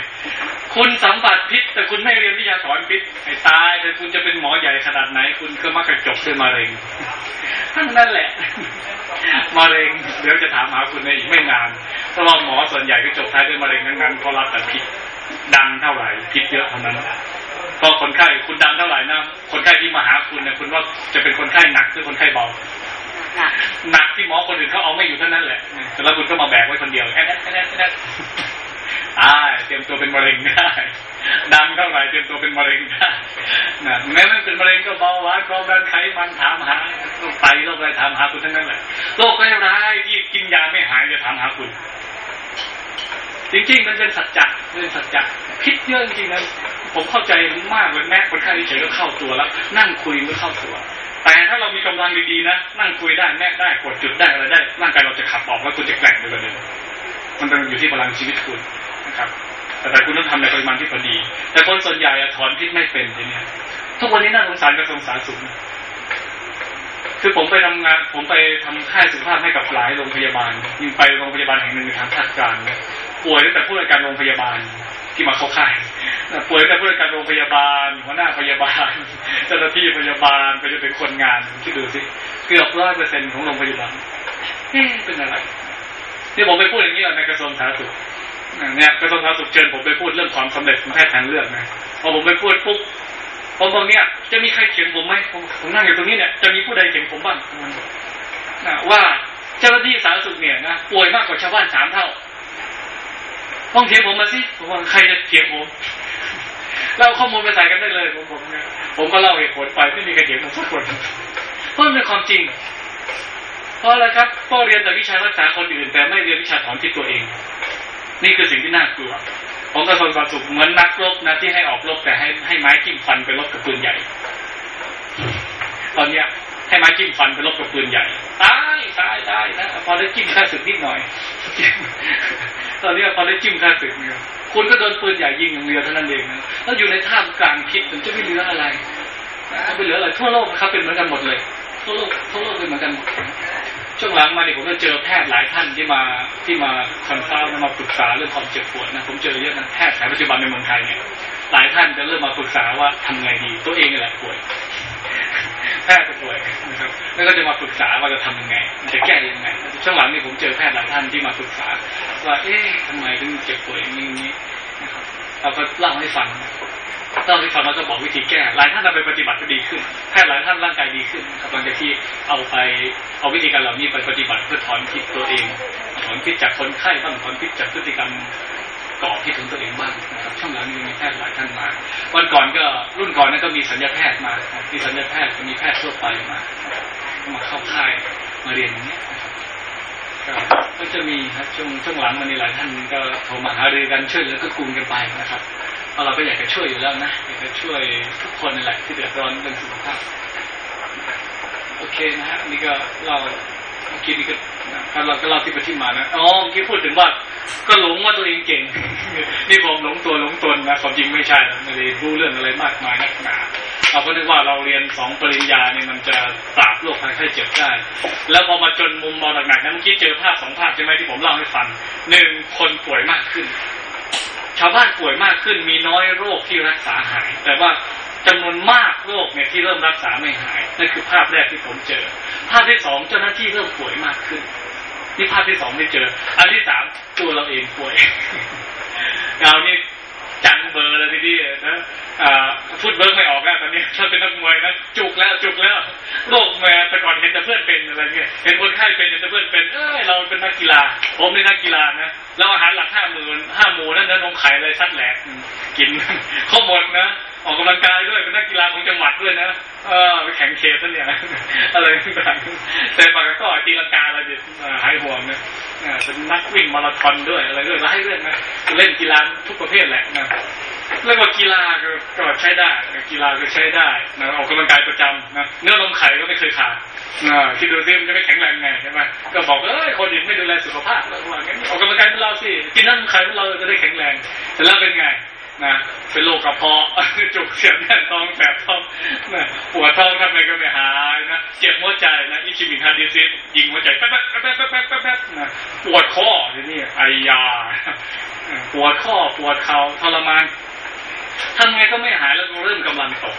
คุณสัมผัสพิษแต่คุณไม่เรียนวิชาถอนพิษไอ้ตายแต่คุณจะเป็นหมอใหญ่ขนาดไหน คุณก็มักจะจบด้วยมะเร็งทั้งนั้นแหละมะเร็งเดี๋ยวจะถามหาคุณในอีกไม่นานเพราะว่าหมอส่วนใหญ่ก็จบท้ายด้วยมะเร็งทั้งนั้นเพราะรับแต่พิษดังเท่าไหร่พิษเยอะเท่านั้น พอคนไข้คุณดังเท่าไหร่นะ คนไข้ที่มาหาคุณเนี่ยคุณว่าจะเป็นคนไข้หนักหรือคนไข้เบาหนักที่หมอคนอื่นเขาเอาไม่อยู่เท่านั้นแหละแต่แล้วคุณก็มาแบกไว้คนเดียวแค่นั้นแค่นั้นแค่นั้นอ่าเตรียมตัวเป็นมะเร็งได้ดังเท่าไหร่เตรียมตัวเป็นมะเร็งได้นะแม้ไม่เป็นมะเร็งก็เบาหวานความดันไขมันถามหาไตโรคอะไรถามหาคุณทั้งนั้นแหละโรคร้ายที่กินยาไม่หายจะถามหาคุณจริงๆมันเป็นสัจจะเป็นสัจจะพิษเยอะจริงๆนะ ผมเข้าใจมากเลยแม้คนไข้เฉยก็เข้าตัวแล้ว นั่งคุยก็เข้าตัว แต่ถ้าเรามีกำลังดีๆนะ นั่งคุยได้แม่ได้กดจุดได้อะไรได้ ร่างกายเราจะขับออกแล้วคุณจะแกร่งไปกว่าเดิมมันเป็นอยู่ที่พลังชีวิตคุณนะครับ แต่แต่คุณต้องทำในปริมาณที่พอดี แต่คนส่วนใหญ่ถอนพิษไม่เป็นทีนี้ทุกวันนี้น่าสงสารกระทรวงสารสุขคือผมไปทำงาน ผมไปทำค่ายสุขภาพให้กับหลายโรงพยาบาลยิ่งไปโรงพยาบาลแห่งหนึ่งในทางภาคกลางป่วยตั้งแต่ผู้ในการโรงพยาบาล ที่มาเข้าค่ายป่วยแต่ผู้ในการโรงพยาบาล หัวหน้าพยาบาล เจ้าหน้าที่พยาบาลไปจนถึงคนงานคิดดูสิเกือบร้อยเปอร์เซ็นต์ของโรงพยาบาลเป็นอะไรที่ผมไปพูดอย่างนี้ในกระทรวงสาธารณสุขเนี่ยกระทรวงสาธารณสุขเชิญผมไปพูดเรื่องความสำเร็จของแพทย์ทางเลือกนะพอผมไปพูดปุ๊บผมบอกเนี่ยจะมีใครเขียนผมไหมผมนั่งอยู่ตรงนี้เนี่ยจะมีผู้ใดเขียนผมบ้างว่าเจ้าหน้าที่สาธารณสุขเนี่ยนะป่วยมากกว่าชาวบ้านสามเท่า ต้องเถียงผมมาสิผมว่าใครจะเถียงผมเล่าข้อมูลไปใส่กันได้เลยผมผมเนี่ยผมก็เล่าเหตุผลไปไม่มีใครเถียงผมสักคนเพราะมันเป็นความจริง เพราะอะไรครับก็เรียนแต่วิชารักษาคนอื่น แต่ไม่เรียนวิชาถอนพิษตัวเอง นี่คือสิ่งที่น่ากลัวผมกระทรวงสาธารณสุขเหมือนนักรบนะที่ให้ออกรบแต่ให้ให้ไม้จิ้มฟันไปรบกับปืนใหญ่ ตอนเนี้ย ให้ไม้จิ้มฟันไปรบกับปืนใหญ่ตายตายตายนะพอได้จิ้มค่าศึกนิดหน่อยตอนนี้พอได้จิ้มค่าศึกเนี่ยคุณก็โดนปืนใหญ่ยิงอย่างเดียวเท่านั้นเองนะแล้วอยู่ในท่ามกลางพิษมันจะไม่เหลืออะไรไม่เหลืออะไรทั่วโลกครับเป็นเหมือนกันหมดเลย ทั่วโลกทั่วโลกเป็นเหมือนกันหมดช่วงหลังมาเนี่ยผมก็เจอแพทย์หลายท่านที่มาที่มาคอนซัลท์มาปรึกษาเรื่องความเจ็บปวดนะผมเจอเยอะนะแพทย์แผนปัจจุบันในเมืองไทยเนี่ยหลายท่านจะเริ่มมาปรึกษาว่าทำไงดี ตัวเองนี่แหละป่วย แพทย์ก็ป่วยนะครับ แล้วก็จะมาปรึกษาว่าจะทำยังไงจะแก้ยังไงช่วงหลังนี่ผมเจอแพทย์หลายท่านที่มาปรึกษา ว่าเอ๊ะทำไมถึงเจ็บป่วยอย่างนี้นะครับเราก็เล่าให้ฟังเล่าให้ฟังแล้วก็บอกวิธีแก้หลายท่านนำไปปฏิบัติก็ดีขึ้นแพทย์หลายท่านร่างกายดีขึ้นครับหลังจากที่เอาไปเอาวิธีการเหล่านี้ไปปฏิบัติเพื่อถอนพิษตัวเองถอนพิษจากคนไข้บ้างถอนพิษจากพฤติกรรม ก่อพิษของตัวเองบ้างนะครับช่วงหลังนี้มีแพทย์หลายท่านมาวันก่อนก็รุ่นก่อนนั้นก็มีสัญญาแพทย์มามีสัญญาแพทย์มีแพทย์ทั่วไปมามาเข้าค่ายมาเรียนอย่างนี้ก็จะมีครับช่วงช่วงหลังมันมีหลายท่านก็โทรมาหารือกันช่วยเหลือก็กลุ่มกันไปนะครับเพราะเราก็อยากจะช่วยอยู่แล้วนะอยากจะช่วยทุกคนนั่นแหละที่เดือดร้อนเรื่องสุขภาพโอเคนะฮะนี่ก็เราเมื่อกี้นี่ก็เราก็เล่าที่ไปที่มานะอ๋อเมื่อกี้พูดถึงว่า ก็หลงว่าตัวเองเก่ง นี่ผมหลงตัวหลงตนนะความจริงไม่ใช่ไม่ได้รู้เรื่องอะไรมากมายนักหนาเราก็นึกว่าเราเรียนสองปริญญาเนี่ยมันจะปราบโรคภัยไข้เจ็บได้ แล้วพอมาจนมุมมองหนักๆนั้นเมื่อกี้เจอภาพสองภาพใช่ไหมที่ผมเล่าให้ฟังหนึ่งคนป่วยมากขึ้น ชาวบ้านป่วยมากขึ้นมีน้อยโรคที่รักษาหาย แต่ว่าจำนวนมากโรคเนี่ยที่เริ่มรักษาไม่หายนั่นคือภาพแรกที่ผมเจอ ภาพที่สองเจ้าหน้าที่เริ่มป่วยมากขึ้น นี่ภาพที่สองไม่เจอ อันที่สามตัวเราเองป่วยเรานี่จังเบอร์เลยทีนี้นะ ฟุตเบิร์กไม่ออกแล้วตอนนี้ถ้าเป็นนักมวยนะจุกแล้วจุกแล้วโรคแม่แต่ก่อนเห็นแต่เพื่อนเป็นอะไรเงี้ยเห็นคนไข้เป็นเห็นแต่เพื่อนเป็นเอ้ยเราเป็นนักกีฬา ผมเป็นนักกีฬานะแล้วอาหารหลักห้าหมื่นห้าหมูนั่นนะนมไข่เลยซัดแหลกกินข้าหมดนะออกกำลังกายด้วยเป็นนักกีฬาของจังหวัดด้วยนะเออไปแข่งเคสนั่นเนี่ยอะไรต่างๆแต่ปากก็ตีลังกาอะไรเด็ดหายห่วงนะเป็นนักวิ่งมาราธอนด้วยอะไรด้วยไล่เรื่องนะเล่นกีฬาทุกประเภทแหละนะแล้วก็กีฬาก็ก็ใช้ได้กีฬาก็ใช้ได้นะออกกำลังกายประจำนะเนื้อนมไข่ก็ไม่เคยขาดอ่าคิดดูซิมันจะไม่แข็งแรงไงใช่ไหมก็บอกเอ้ยคนอื่นไม่ดูแลสุขภาพแล้วว่างั้นออกกำลังกายเป็นเราสิกินนมไข่เป็นเราจะได้แข็งแรงแต่แล้วเป็นไงนะเป็นโรคกระเพาะจุกเสียแน่นท้องแสบท้องนะปวดท้องทำไงก็ไม่หายนะเจ็บหัวใจนะ ischemic heart disease ยิงหัวใจแป๊บแป๊บแป๊บแป๊บแป๊บนะปวดข้อทีนี่ไอยาปวดข้อปวดเข่าทรมาน ทำไงก็ไม่หายแล้วเริ่มกำลังตก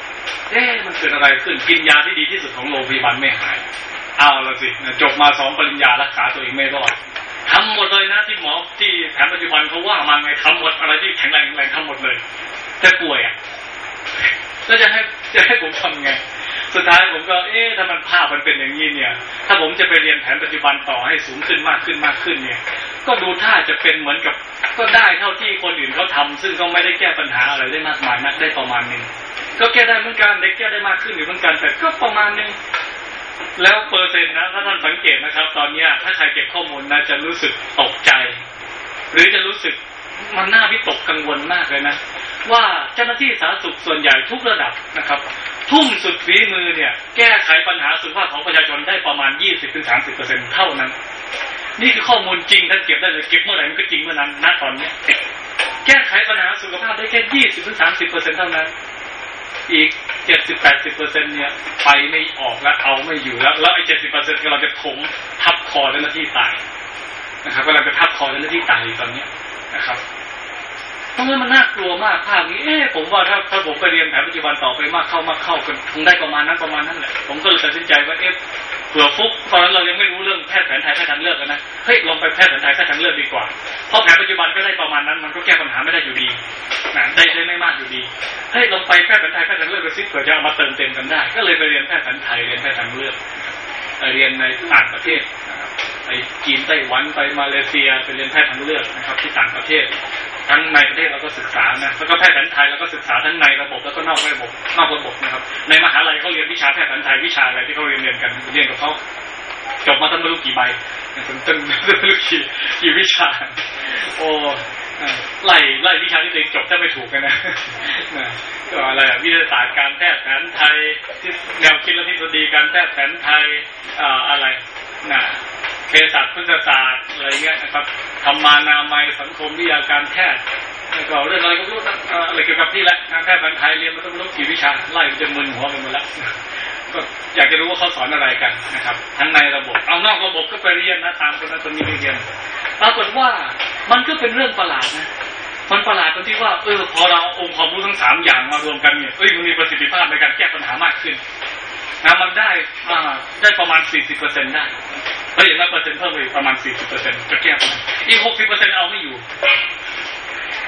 เอ๊ะมันเกิดอะไรขึ้นกินยาที่ดีที่สุดของโรงพยาบาลไม่หายเอาละสิจบมาสองปริญญารักษาตัวเองไม่รอดทำหมดเลยนะที่หมอที่แผนปัจจุบันเขาว่ามาไงทำหมดอะไรที่แข็งแรงแข็งแรงทำหมดเลยแต่ป่วยอะแล้วจะให้จะให้ผมทำไง สุดท้ายผมก็ เอ๊ะถ้ามันภาพมันเป็นอย่างนี้เนี่ย ถ้าผมจะไปเรียนแผนปัจจุบันต่อให้สูงขึ้นมากขึ้นมากขึ้นเนี่ย ก็ดูท่าจะเป็นเหมือนกับ ก็ได้เท่าที่คนอื่นเขาทำซึ่งก็ไม่ได้แก้ปัญหาอะไรได้มากมายนักได้ประมาณนึงก็แก้ได้เหมือนกันเด็กแก้ได้มากขึ้นอยู่เหมือนกัน แต่ก็ประมาณนึงแล้วเปอร์เซ็นต์นะถ้าท่านสังเกตนะครับ ตอนเนี้ยถ้าใครเก็บข้อมูลนะจะรู้สึกตกใจ หรือจะรู้สึกมันน่าวิตกกังวลมากเลยนะ ว่าเจ้าหน้าที่สาธารณสุขส่วนใหญ่ทุกระดับนะครับ ทุ่มสุดฝีมือเนี่ย แก้ไขปัญหาสุขภาพของประชาชนได้ประมาณ 20-30%เท่านั้น นี่คือข้อมูลจริงท่านเก็บได้เลยเก็บเมื่อไหร่มันก็จริงเมื่อนั้นณตอนนี้แก้ไขปัญหาสุขภาพได้แค่ 20-30%เท่านั้น อีก 70-80%เนี่ยไปไม่ออกแล้วเอาไม่อยู่แล้ว แล้วไอ้70%กำลังจะถมทับคอเจ้าหน้าที่ตายนะครับกำลังจะทับคอเจ้าหน้าที่ตายตอนนี้นะครับ เพราะงั้นมันน่ากลัวมากภาพนี้เอ๊ะผมว่าถ้าถ้าผมไปเรียนแผนปัจจุบันต่อไปมากเข้ามากเข้ากันคงได้ประมาณนั้นประมาณนั้นแหละผมก็เลยตัดสินใจว่าเอ๊ะเผื่อฟุกตอนนั้นเรายังไม่รู้เรื่องแพทย์แผนไทยแพทย์ทางเลือกกันนะเฮ้ยลองไปแพทย์แผนไทยแพทย์ทางเลือกดีกว่าเพราะแผนปัจจุบันก็ได้ประมาณนั้นมันก็แก้ปัญหาไม่ได้อยู่ดีนะได้ได้ไม่มากอยู่ดีเฮ้ยลองไปแพทย์แผนไทยแพทย์ทางเลือกกันสิเผื่อจะเอามาเติมเต็มกันได้ ก็เลยไปเรียนแพทย์แผนไทยเรียนแพทย์ทางเลือก เรียนในต่างประเทศนะครับไปจีนไต้หวันไปมาเลเซียไปเรียนแพทย์ทางเลือกนะครับ ที่ต่างประเทศ ทั้งในประเทศเราก็ศึกษานะแล้วก็แพทย์แผนไทยเราก็ศึกษาทั้งในระบบแล้วก็นอกระบบนอกระบบนะครับ ในมหาลัยเขาเรียนวิชาแพทย์แผนไทยวิชาอะไรที่เขาเรียนเรียนกันเรียนกับเขาจบมาตั้งไม่รู้กี่ใบตั้งตั้งไม่รู้กี่กี่วิชา โอ้ ไล่ไล่วิชาที่ตัวเองจบถ้าไม่ถูกกันนะก็อะไรวิทยาศาสตร์การแพทย์แผนไทยที่แนวคิดและทฤษฎีการแพทย์แผนไทยอะไรนะเภสัชพุทธศาสตร์อะไรเงี้ยนะครับธรรมานามัยสังคมวิทยาการแพทย์แล้วก็เรื่องอะไรก็รู้อะไรเกี่ยวกับที่แหละการแพทย์แผนไทยเรียนมาต้องรู้กี่วิชาไล่จนมึนหัวไปหมดแล้ว ก็อยากจะรู้ว่าเขาสอนอะไรกันนะครับ ทั้งในระบบ เอานอกระบบก็ไปเรียนนะตามคนนั้นคนนี้เรียนปรากฏว่ามันก็เป็นเรื่องประหลาดนะมันประหลาดตรงที่ว่าเออพอเราองค์ความรู้ทั้งสามอย่างมารวมกันเนี่ยเอ้ยมันมีประสิทธิภาพในการแก้ปัญหามากขึ้นนะมันได้อ่าได้ประมาณสี่สิบเปอร์เซ็นต์ได้เฮ้ยแล้วเปอร์เซ็นต์เพิ่มไปประมาณสี่สิบเปอร์เซ็นต์จะแก้ปัญหาอีกหกสิบเปอร์เซ็นต์เอาไม่อยู่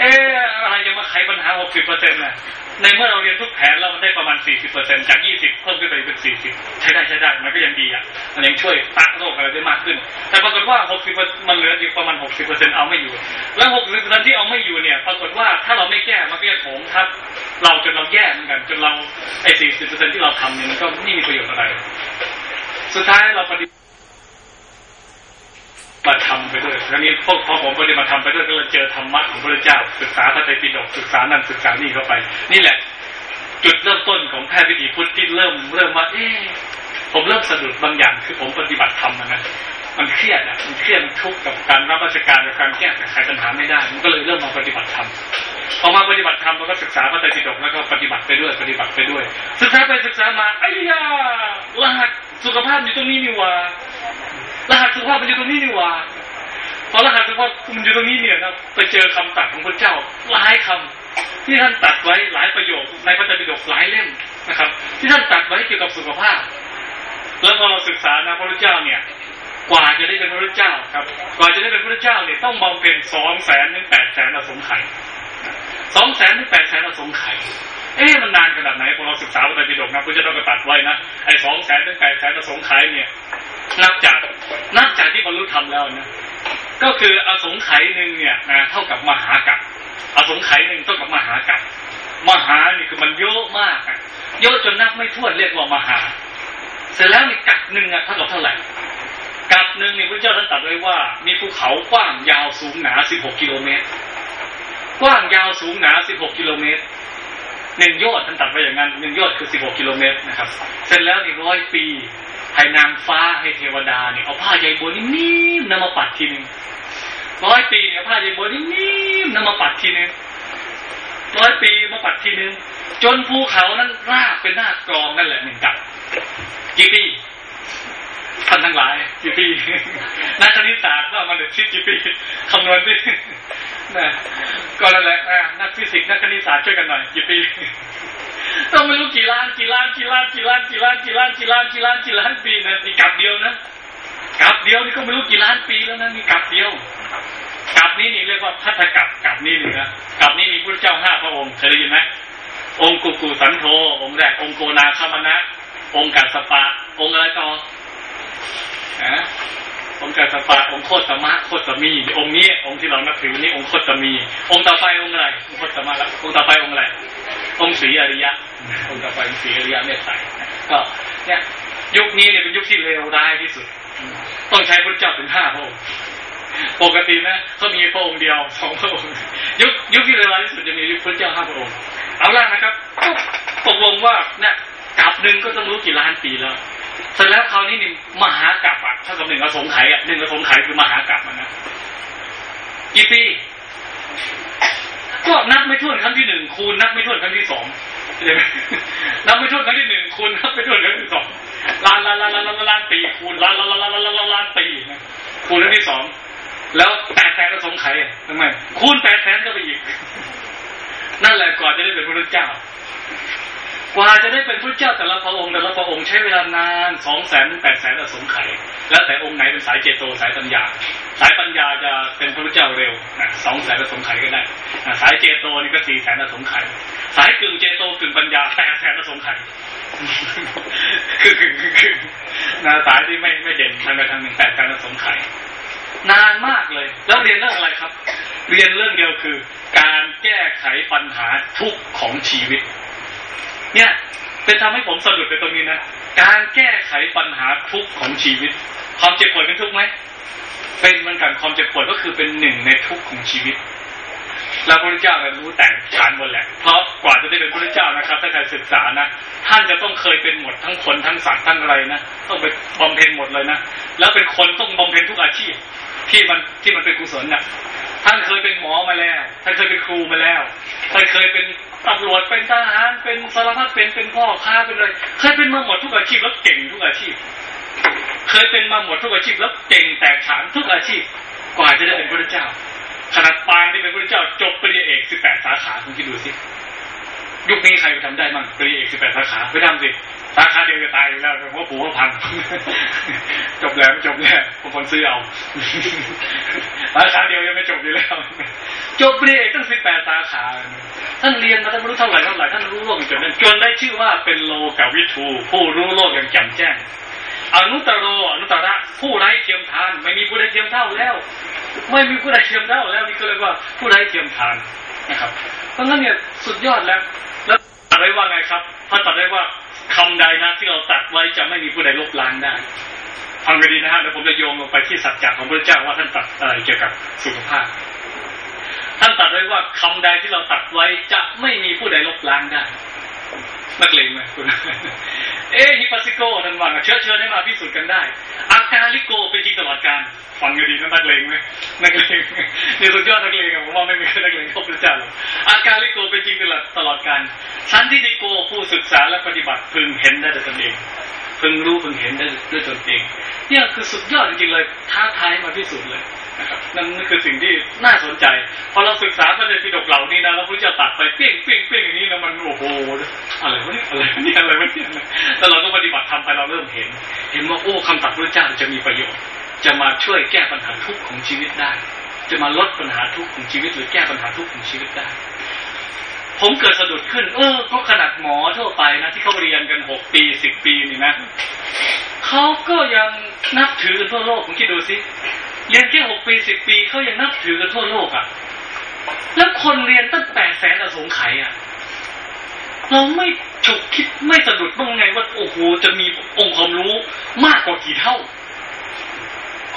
เอออะไรจะมาไขปัญหาหกสิบเปอร์เซ็นต์น่ะ ในเมื่อเราเรียนทุกแผนแล้วมันได้ประมาณสี่สิบเปอร์เซ็นต์จากยี่สิบเพิ่มขึ้นไปเป็นสี่สิบใช้ได้ใช้ได้ มันก็ยังดีอะ มันยังช่วยตักโรคอะไรได้มากขึ้น แต่ปรากฏว่าหกสิบมันเหลืออยู่ประมาณหกสิบเปอร์เซ็นต์เอาไม่อยู่ แล้วหกสิบเปอร์เซ็นต์ที่เอาไม่อยู่เนี่ย ปรากฏว่าถ้าเราไม่แก้ มันก็จะโถมทับเราจนเราแย่เหมือนกันจนเราไอ้สี่สิบเปอร์เซ็นต์ที่เราทำเนี่ยมันก็ไม่มีประโยชน์อะไร สุดท้ายเราปฏิ บัติธรรมไปด้วยครั้นี้พวกพอผมปฏิบัติธรรมไปด้วยก็เลยเจอธรรมะของพระเจ้า ศึกษาพระไตรปิฎกศึกษานั่นศึกษานี่เข้าไป นี่แหละ จุดเริ่มต้นของแพทย์วิถีพุทธที่เริ่มเริ่มว่าเอ๊ะผมเริ่มสะดุดบางอย่างคือผมปฏิบัติธรรมนะมันเครียดอะมันเครียดมันทุกข์กับการรับราชการกับการแก้ไขปัญหาไม่ได้ มันก็เลยเริ่มมาปฏิบัติธรรมพอมาปฏิบัติธรรมมันก็ศึกษาพระไตรปิฎกแล้วก็ปฏิบัติไปด้วยปฏิบัติไปด้วย ศึกษาไปศึกษามาไอ้ยารหัสสุขภาพอยู่ตรงนี้นี่ว่า รหัสสุขภาพมันอยู่ตรงนี้นี่ว่าพอรหัสสุขภาพมันอยู่ตรงนี้เนี่ยนะไปเจอคำตัดของพระเจ้าหลายคำที่ท่านตัดไว้หลายประโยคในพระไตรปิฎกหลายเล่มนะครับ ที่ท่านตัดไว้เกี่ยวกับสุขภาพ แล้วพอเราศึกษานะพระพุทธเจ้าเนี่ยกว่าจะได้เป็นพระพุทธเจ้าครับ กว่าจะได้เป็นพระพุทธเจ้าเนี่ยต้องบำเพ็ญสองแสนถึงแปดแสนอสงไขยสองแสนถึงแปดแสนอสงไขย เอ๊ะมันนานขนาดไหนพอเราศึกษาพระไตรปิฎกนะพระเจ้าต้องตัดไว้นะไอ้สองแสนถึงแปดแสนอสงไขยเนี่ยนับจากนับจากที่บรรลุธรรมแล้วนะก็คืออสงไขยหนึ่งเนี่ยนะเท่ากับมหากัปอสงไขยหนึ่งเท่ากับมหากัปมหานี่คือมันเยอะมากอะเยอะจนนับไม่ถ้วนเรียกว่ามหา เสร็จแล้วนี่กัดหนึ่งอะเท่ากับเท่าไหร่กัดหนึ่งนี่พระเจ้าท่านตรัสไว้ว่า มีภูเขากว้างยาวสูงหนา16กิโลเมตรกว้างยาวสูงหนาสิบหกกิโลเมตร หนึ่งยอดท่านตัดไว้อย่างนั้นหนึ่งยอดคือสิบหกกิโลเมตรนะครับ เสร็จแล้วอีกร้อยปีให้นางฟ้าให้เทวดาเนี่ยเอาผ้าใยบัวนิ่มๆนำมาปัดทีนึงร้อยปีเนี่ยผ้าใยบัวนิ่มๆนำมาปัดทีนึงร้อยปีมาปัดทีนึงจนภูเขานั้นราบเป็นหน้ากรองนั่นแหละหนึ่งกับกี่ปี ท่านทั้งหลายกี่ปีนักคณิตศาสตร์ว่ามันเดือดชิดกี่ปีคำนวณดินะก็นั่นแหละนักฟิสิกส์นักคณิตศาสตร์ช่วยกันหน่อยกี่ปีต้องไม่รู้กี่ล้านกี่ล้านกี่ล้านกี่ล้านกี่ล้านกี่ล้านกี่ล้านกี่ล้านกี่ล้านปีนะนี่กับเดียวนะกับเดียวนี่ก็ไม่รู้กี่ล้านปีแล้วนะนี่กับเดียวกับนี้นี่เรียกว่าพัทธกับกับนี้นี่นะกับนี้มีพระเจ้าห้าพระองค์เคยได้ยินไหมองค์กุกุสันโธองค์แรกองค์โกนาคามนะองค์กัสปะ องค์อะไรต่อ นะองค์กัสปะองค์โคตมะโคตมีองค์นี้องค์ที่เรานับถือนี่องค์โคตมี องค์ต่อไปองค์อะไรองค์โคตมะละองค์ต่อไปองค์อะไรองค์ศรีอริยะ องค์ต่อไปศรีอริยะเมตไตรก็เนี่ยยุคนี้เนี่ยเป็นยุคที่เลวร้ายที่สุด ต้องใช้พระเจ้าถึงห้าพระองค์ปกตินะเขามีพระองค์เดียวสองพระองค์ยุคยุคที่เลวร้ายที่สุดจะมียุคพระเจ้าห้าพระองค์เอาล่ะนะครับตกลงว่าเนี่ยกับหนึ่งก็ต้องรู้กี่ล้านปีแล้ว เสร็จแล้วคราวนี้นี่มหากับอะถ้ากับหนึ่งอสงไขยอะหนึ่งอสงไขยคือมหากับมันนะกี่ปีก็นับไม่ถ้วนครั้งที่หนึ่งคูณนับไม่ถ้วนครั้งที่สองนับไม่ถ้วนครั้งที่หนึ่งคูณนับไม่ถ้วนครั้งที่สองล้านล้านล้านล้านล้านล้านปีคูณล้านล้านล้านล้านล้านล้านล้านปีนะคูณครั้งที่สองแล้วแปดแสนอสงไขยทำไมคูณแปดแสนก็ไปอีกนั่นแหละก่อนจะได้เป็นพระพุทธเจ้า กว่าจะได้เป็นพระเจ้าแต่ละพระองค์แต่ละพระองค์ใช้เวลานานสองแสนแปดแสนอสงไขยแล้วแต่องค์ไหนเป็นสายเจโตสายปัญญา สายปัญญาจะเป็นพระเจ้าเร็วนะสองแสนอสงไขยก็ได้นะสายเจโตนี่ก็สี่แสนอสงไขยสายกึ่งเจโตกึ่งปัญญาแปดแสนอสงไขยคือกึ่งกึ่งกึ่งนะสายที่ไม่ไม่เด่นทางใดทางหนึ่งแปดแสนอสงไขยนานมากเลย แล้วเรียนเรื่องอะไรครับ เรียนเรื่องเดียวคือ การแก้ไขปัญหาทุกของชีวิต เนี่ยเป็นทำให้ผมสะดุดไปตรงนี้นะการแก้ไขปัญหาทุกข์ของชีวิต ความเจ็บปวดเป็นทุกข์ไหมเป็นเหมือนกันความเจ็บปวดก็คือเป็นหนึ่งในทุกข์ของชีวิต แล้วพระพุทธเจ้าก็รู้แต่งฐานหมดแหละ เพราะกว่าจะได้เป็นพระพุทธเจ้านะครับ ถ้าใครศึกษานะ ท่านจะต้องเคยเป็นหมดทั้งคนทั้งสัตว์ทั้งอะไรนะต้องไปบำเพ็ญหมดเลยนะ แล้วเป็นคนต้องบำเพ็ญทุกอาชีพ ที่มันที่มันเป็นกุศลน่ะท่านเคยเป็นหมอมาแล้ว ท่านเคยเป็นครูมาแล้ว ท่านเคยเป็นตำรวจ เป็นทหาร เป็นสารพัด เป็น เป็นพ่อค้า เป็นอะไร เคยเป็นมาหมดทุกอาชีพแล้วเก่งทุกอาชีพ เคยเป็นมาหมดทุกอาชีพแล้วเก่งแตกฉานทุกอาชีพ กว่าจะได้เป็นพระเจ้า ขนาดปานที่เป็นพระเจ้าจบปริญญาเอกสิบแปดสาขาคุณคิดดูสิยุคนี้ใครไปทำได้มั่งปริญญาเอกสิบแปดสาขาไปทำสิสาขาเดียวจะตายอยู่แล้วเพราะปู่เขาพังจบแล้วจบแล้วผมคนซื้อเอาสาขาเดียวยังไม่จบอยู่แล้ว จบปริญญาเอกตั้งสิบแปดสาขาท่านเรียนมาตั้งไม่รู้เท่าไหร่เท่าไหร่ท่านรู้โลกจนนั้นจนได้ชื่อว่าเป็นโลกวิทูผู้รู้โลกอย่างแจ่มแจ้งอนุตตรโรอนุตตระผู้ไร้เทียมทาน ไม่มีผู้ใดเทียมเท่าแล้ว ไม่มีผู้ใดเทียมเท่าแล้วนี่ก็เรียกว่าผู้ไร้เทียมทานนะครับ เพราะงั้นเนี่ยสุดยอดแล้วแล้วตัดไว้ว่าไงครับท่านตัดไว้ว่าคำใดนะที่เราตัดไว้จะไม่มีผู้ใดลบล้างได้ฟังกันดีนะฮะเดี๋ยวผมจะโยงลงไปที่สัจจะของพระเจ้าว่าท่านตัดอะไรเกี่ยวกับสุขภาพ ท่านตัดไว้ว่าคำใดที่เราตัดไว้จะไม่มีผู้ใดลบล้างได้ นักเลงไหมคุณเอ๊ฮิปัสซิโกท่านว่าเชื้อเชิญให้มาพิสูจน์กันได้อาการลิโกเป็นจริงตลอดการฟังกันดีนะนักเลงไหมนักเลงนี่สุดยอดนักเลงผมว่าไม่มีนักเลงพบพระเจ้าหรอกอาการลิโกเป็นจริงตลอดตลอดการสันติลิโกผู้ศึกษาและปฏิบัติพึงเห็นได้แต่ตนเอง พึงรู้พึงเห็นได้ด้วยตนเองเนี่ยคือสุดยอดจริงๆเลยท้าทายมาพิสูจน์เลยนะครับนั่นคือสิ่งที่น่าสนใจ พอเราศึกษาพระเดชปิฎกเหล่านี้นะแล้วพระเจ้าตัดไปเปี้ยงเปี้ยงเปี้ยงอย่างนี้นะมันโอ้โหอะไรวะเนี่ยอะไรวะเนี่ยอะไรวะเนี่ยแล้วเราก็ปฏิบัติทำไปเราเริ่มเห็น เห็นว่าโอ้คำตัดพระเจ้าจะมีประโยชน์ จะมาช่วยแก้ปัญหาทุกข์ของชีวิตได้ จะมาลดปัญหาทุกข์ของชีวิต หรือแก้ปัญหาทุกข์ของชีวิตได้ ผมเกิดสะดุดขึ้น เออก็ขนาดหมอทั่วไปนะที่เขาเรียนกันหกปีสิบปีนี่นะเขาก็ยังนับถือทั่วโลกผมคิดดูสิเรียนแค่หกปีสิบปีเขายังนับถือกันทั่วโลกอะ่ะ แล้วคนเรียนตั้งแปดแสนอสงไขยอะเราไม่ฉุกคิดไม่สะดุดบ้างไงว่าโอ้โหจะมีองค์ความรู้มากกว่ากี่เท่า